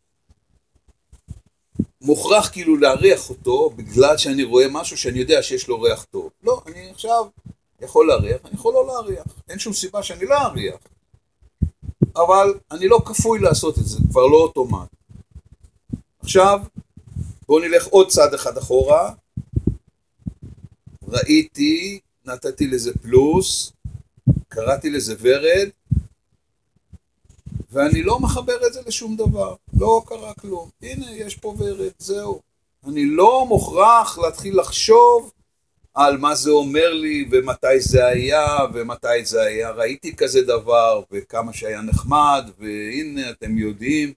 מוכרח כאילו להריח אותו בגלל שאני רואה משהו שאני יודע שיש לו ריח טוב. לא, אני עכשיו יכול להריח, אני יכול לא להריח. אין שום סיבה שאני לא אריח. אבל אני לא כפוי לעשות את זה, כבר לא אוטומט. עכשיו, בואו נלך עוד צעד אחד אחורה. ראיתי, נתתי לזה פלוס, קראתי לזה ורד, ואני לא מחבר את זה לשום דבר, לא קרה כלום. הנה, יש פה ורד, זהו. אני לא מוכרח להתחיל לחשוב על מה זה אומר לי, ומתי זה היה, ומתי זה היה. ראיתי כזה דבר, וכמה שהיה נחמד, והנה, אתם יודעים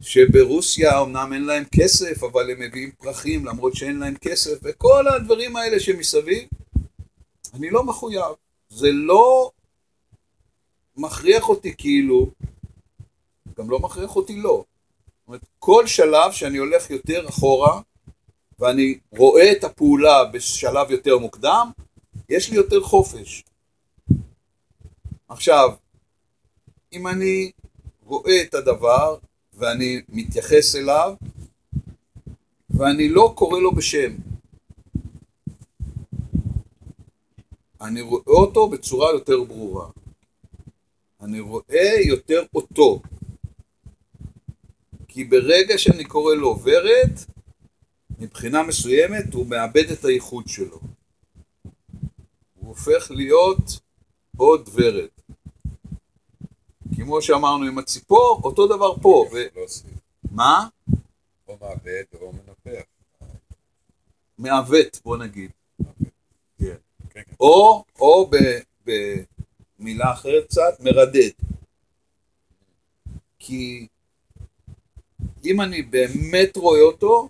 שברוסיה אמנם אין להם כסף, אבל הם מביאים פרחים למרות שאין להם כסף, וכל הדברים האלה שמסביב, אני לא מחויב. זה לא מכריח אותי כאילו, גם לא מכריח אותי לא. זאת אומרת, כל שלב שאני הולך יותר אחורה, ואני רואה את הפעולה בשלב יותר מוקדם, יש לי יותר חופש. עכשיו, אם אני רואה את הדבר ואני מתייחס אליו, ואני לא קורא לו בשם. אני רואה אותו בצורה יותר ברורה. אני רואה יותר אותו. כי ברגע שאני קורא לו ורד, מבחינה מסוימת הוא מאבד את הייחוד שלו. הוא הופך להיות עוד ורד. כמו שאמרנו עם הציפור, אותו דבר פה. ו... לא. מה? או מאבד או מנפח. מעוות, בוא נגיד. כן. כן, כן. או, או במילה אחרת קצת, מרדד. כי אם אני באמת רואה אותו,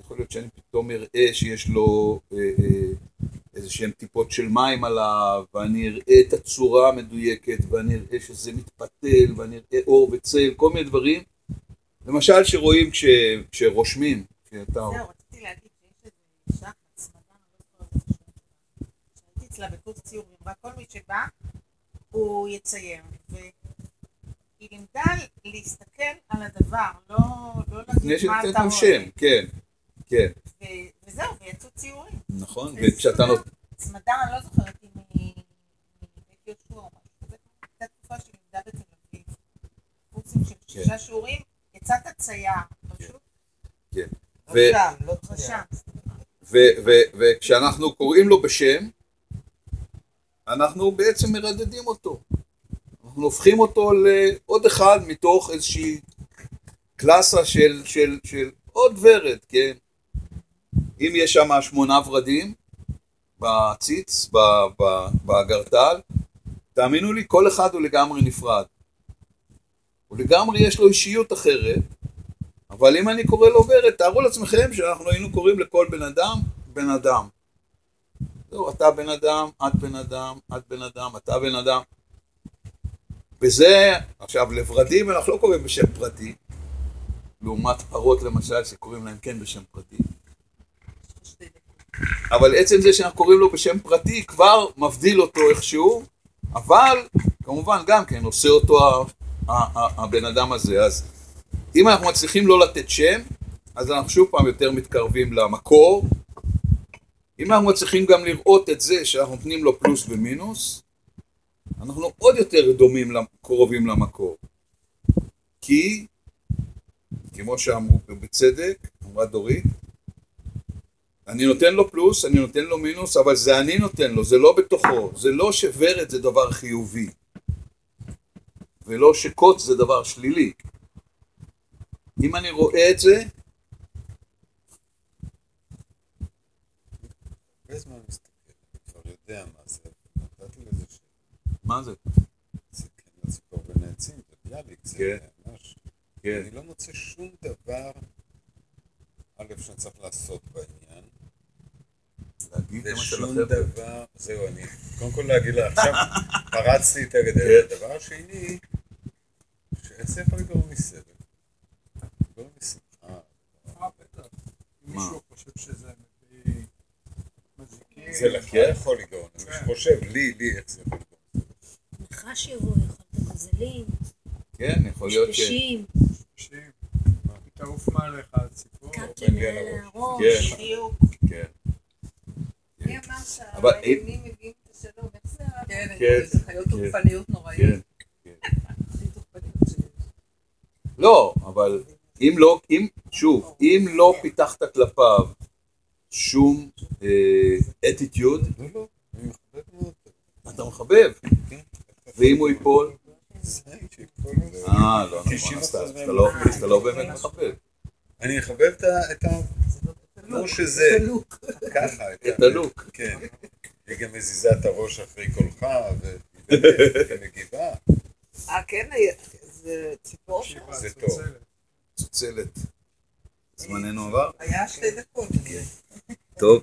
יכול להיות שאני פתאום אראה שיש לו אה, אה, איזה שהן טיפות של מים עליו, ואני אראה את הצורה המדויקת, ואני אראה שזה מתפתל, ואני אראה אור וצל, כל מיני דברים. למשל שרואים כש, כשרושמים, כשאתה... זהו, רציתי להגיד שיש איזה אישה אני לא אצלה בקורס ציורים, וכל מי שבא, הוא יצייר. והיא לימדה להסתכל על הדבר, לא לא להגיד מה אתה רואה. שם, כן, כן, ו- וזהו, ויצאו ציורים. נכון, וכשאתה נות... צמדה, אני לא זוכרת אם היא יהושע הייתה תקופה שהיא לימדה בתל אביב. קורסים של שישה שיעורים, יצאת צייר, פשוט כן. ו- רשם, לא צייר. רשם. ו- ו- וכשאנחנו קוראים לו בשם, אנחנו בעצם מרדדים אותו. אנחנו הופכים אותו לעוד אחד מתוך איזושהי קלאסה של, של, של עוד ורד, כן? אם יש שם שמונה ורדים בציץ, באגרטל, תאמינו לי, כל אחד הוא לגמרי נפרד. הוא לגמרי יש לו אישיות אחרת, אבל אם אני קורא לו ורד, תארו לעצמכם שאנחנו היינו קוראים לכל בן אדם, בן אדם. זהו, אתה בן אדם, את בן אדם, את בן אדם, אתה בן אדם. וזה, עכשיו, לוורדים אנחנו לא קוראים בשם פרטי, לעומת פרות למשל, שקוראים להם כן בשם פרטי. אבל עצם זה שאנחנו קוראים לו בשם פרטי כבר מבדיל אותו איכשהו, אבל כמובן גם כן עושה אותו הבן אדם הזה. אז אם אנחנו מצליחים לא לתת שם, אז אנחנו שוב פעם יותר מתקרבים למקור. אם אנחנו מצליחים גם לראות את זה שאנחנו נותנים לו פלוס ומינוס, אנחנו עוד יותר דומים, קרובים למקור. כי, כמו שאמרו בצדק, אמרה דורית, אני נותן לו פלוס, אני נותן לו מינוס, אבל זה אני נותן לו, זה לא בתוכו. זה לא שוורד זה דבר חיובי, ולא שקוץ זה דבר שלילי. אם אני רואה את זה, הרבה זמן מסתכל, אני כבר יודע מה זה. נתתי לזה שם. מה זה? זה כן הציפור בין העצים, זה ביאליק, זה כן. ממש. כן. אני לא מוצא שום דבר, א', שאני צריך לעשות בעניין, להגיד למשל ושום לחבר'ה. דבר, זהו, אני, קודם כל להגיד לה, עכשיו פרצתי את הגדר. כן. הדבר השני, שעץ יכול לגרום לי סבל. לגרום לי שמחה. אה, בטח. מישהו חושב שזה מביא מזיקים. זה לך כן. יכול לגרום, אני כן. חושב, לי, לי, איך זה יכול לגרום. נחש יבוא, יאכל את הגזלים, כן, יכול להיות ש... שפשים, היא תעוף מעליך הציפור. קקי בן לי על מעל הראש. כן. בדיוק. כן. מי אמר אבל שהאיילים מביאים את השלום? איך זה? כן, כן, זה חיות כן. תוקפניות נוראיות. כן. תוקפניות שיש. לא, אבל אם לא, אם, שוב, אם לא פיתחת כלפיו שום אטיטיוד, לא, לא, מאוד. אתה מחבב. כן. ואם הוא ייפול? אה, לא, 90% נכון, אז אתה- לא-. אז אתה לא באמת מחבב. אני אחבב את ה... כמו שזה. ככה. את הלוק. כן. היא גם מזיזה את הראש אחרי קולך, ובאמת, היא מגיבה. אה, כן, היה- זה ציפור? שיבה, זה צלצלת. צוצלת. זמננו עבר? היה שתי דקות. טוב.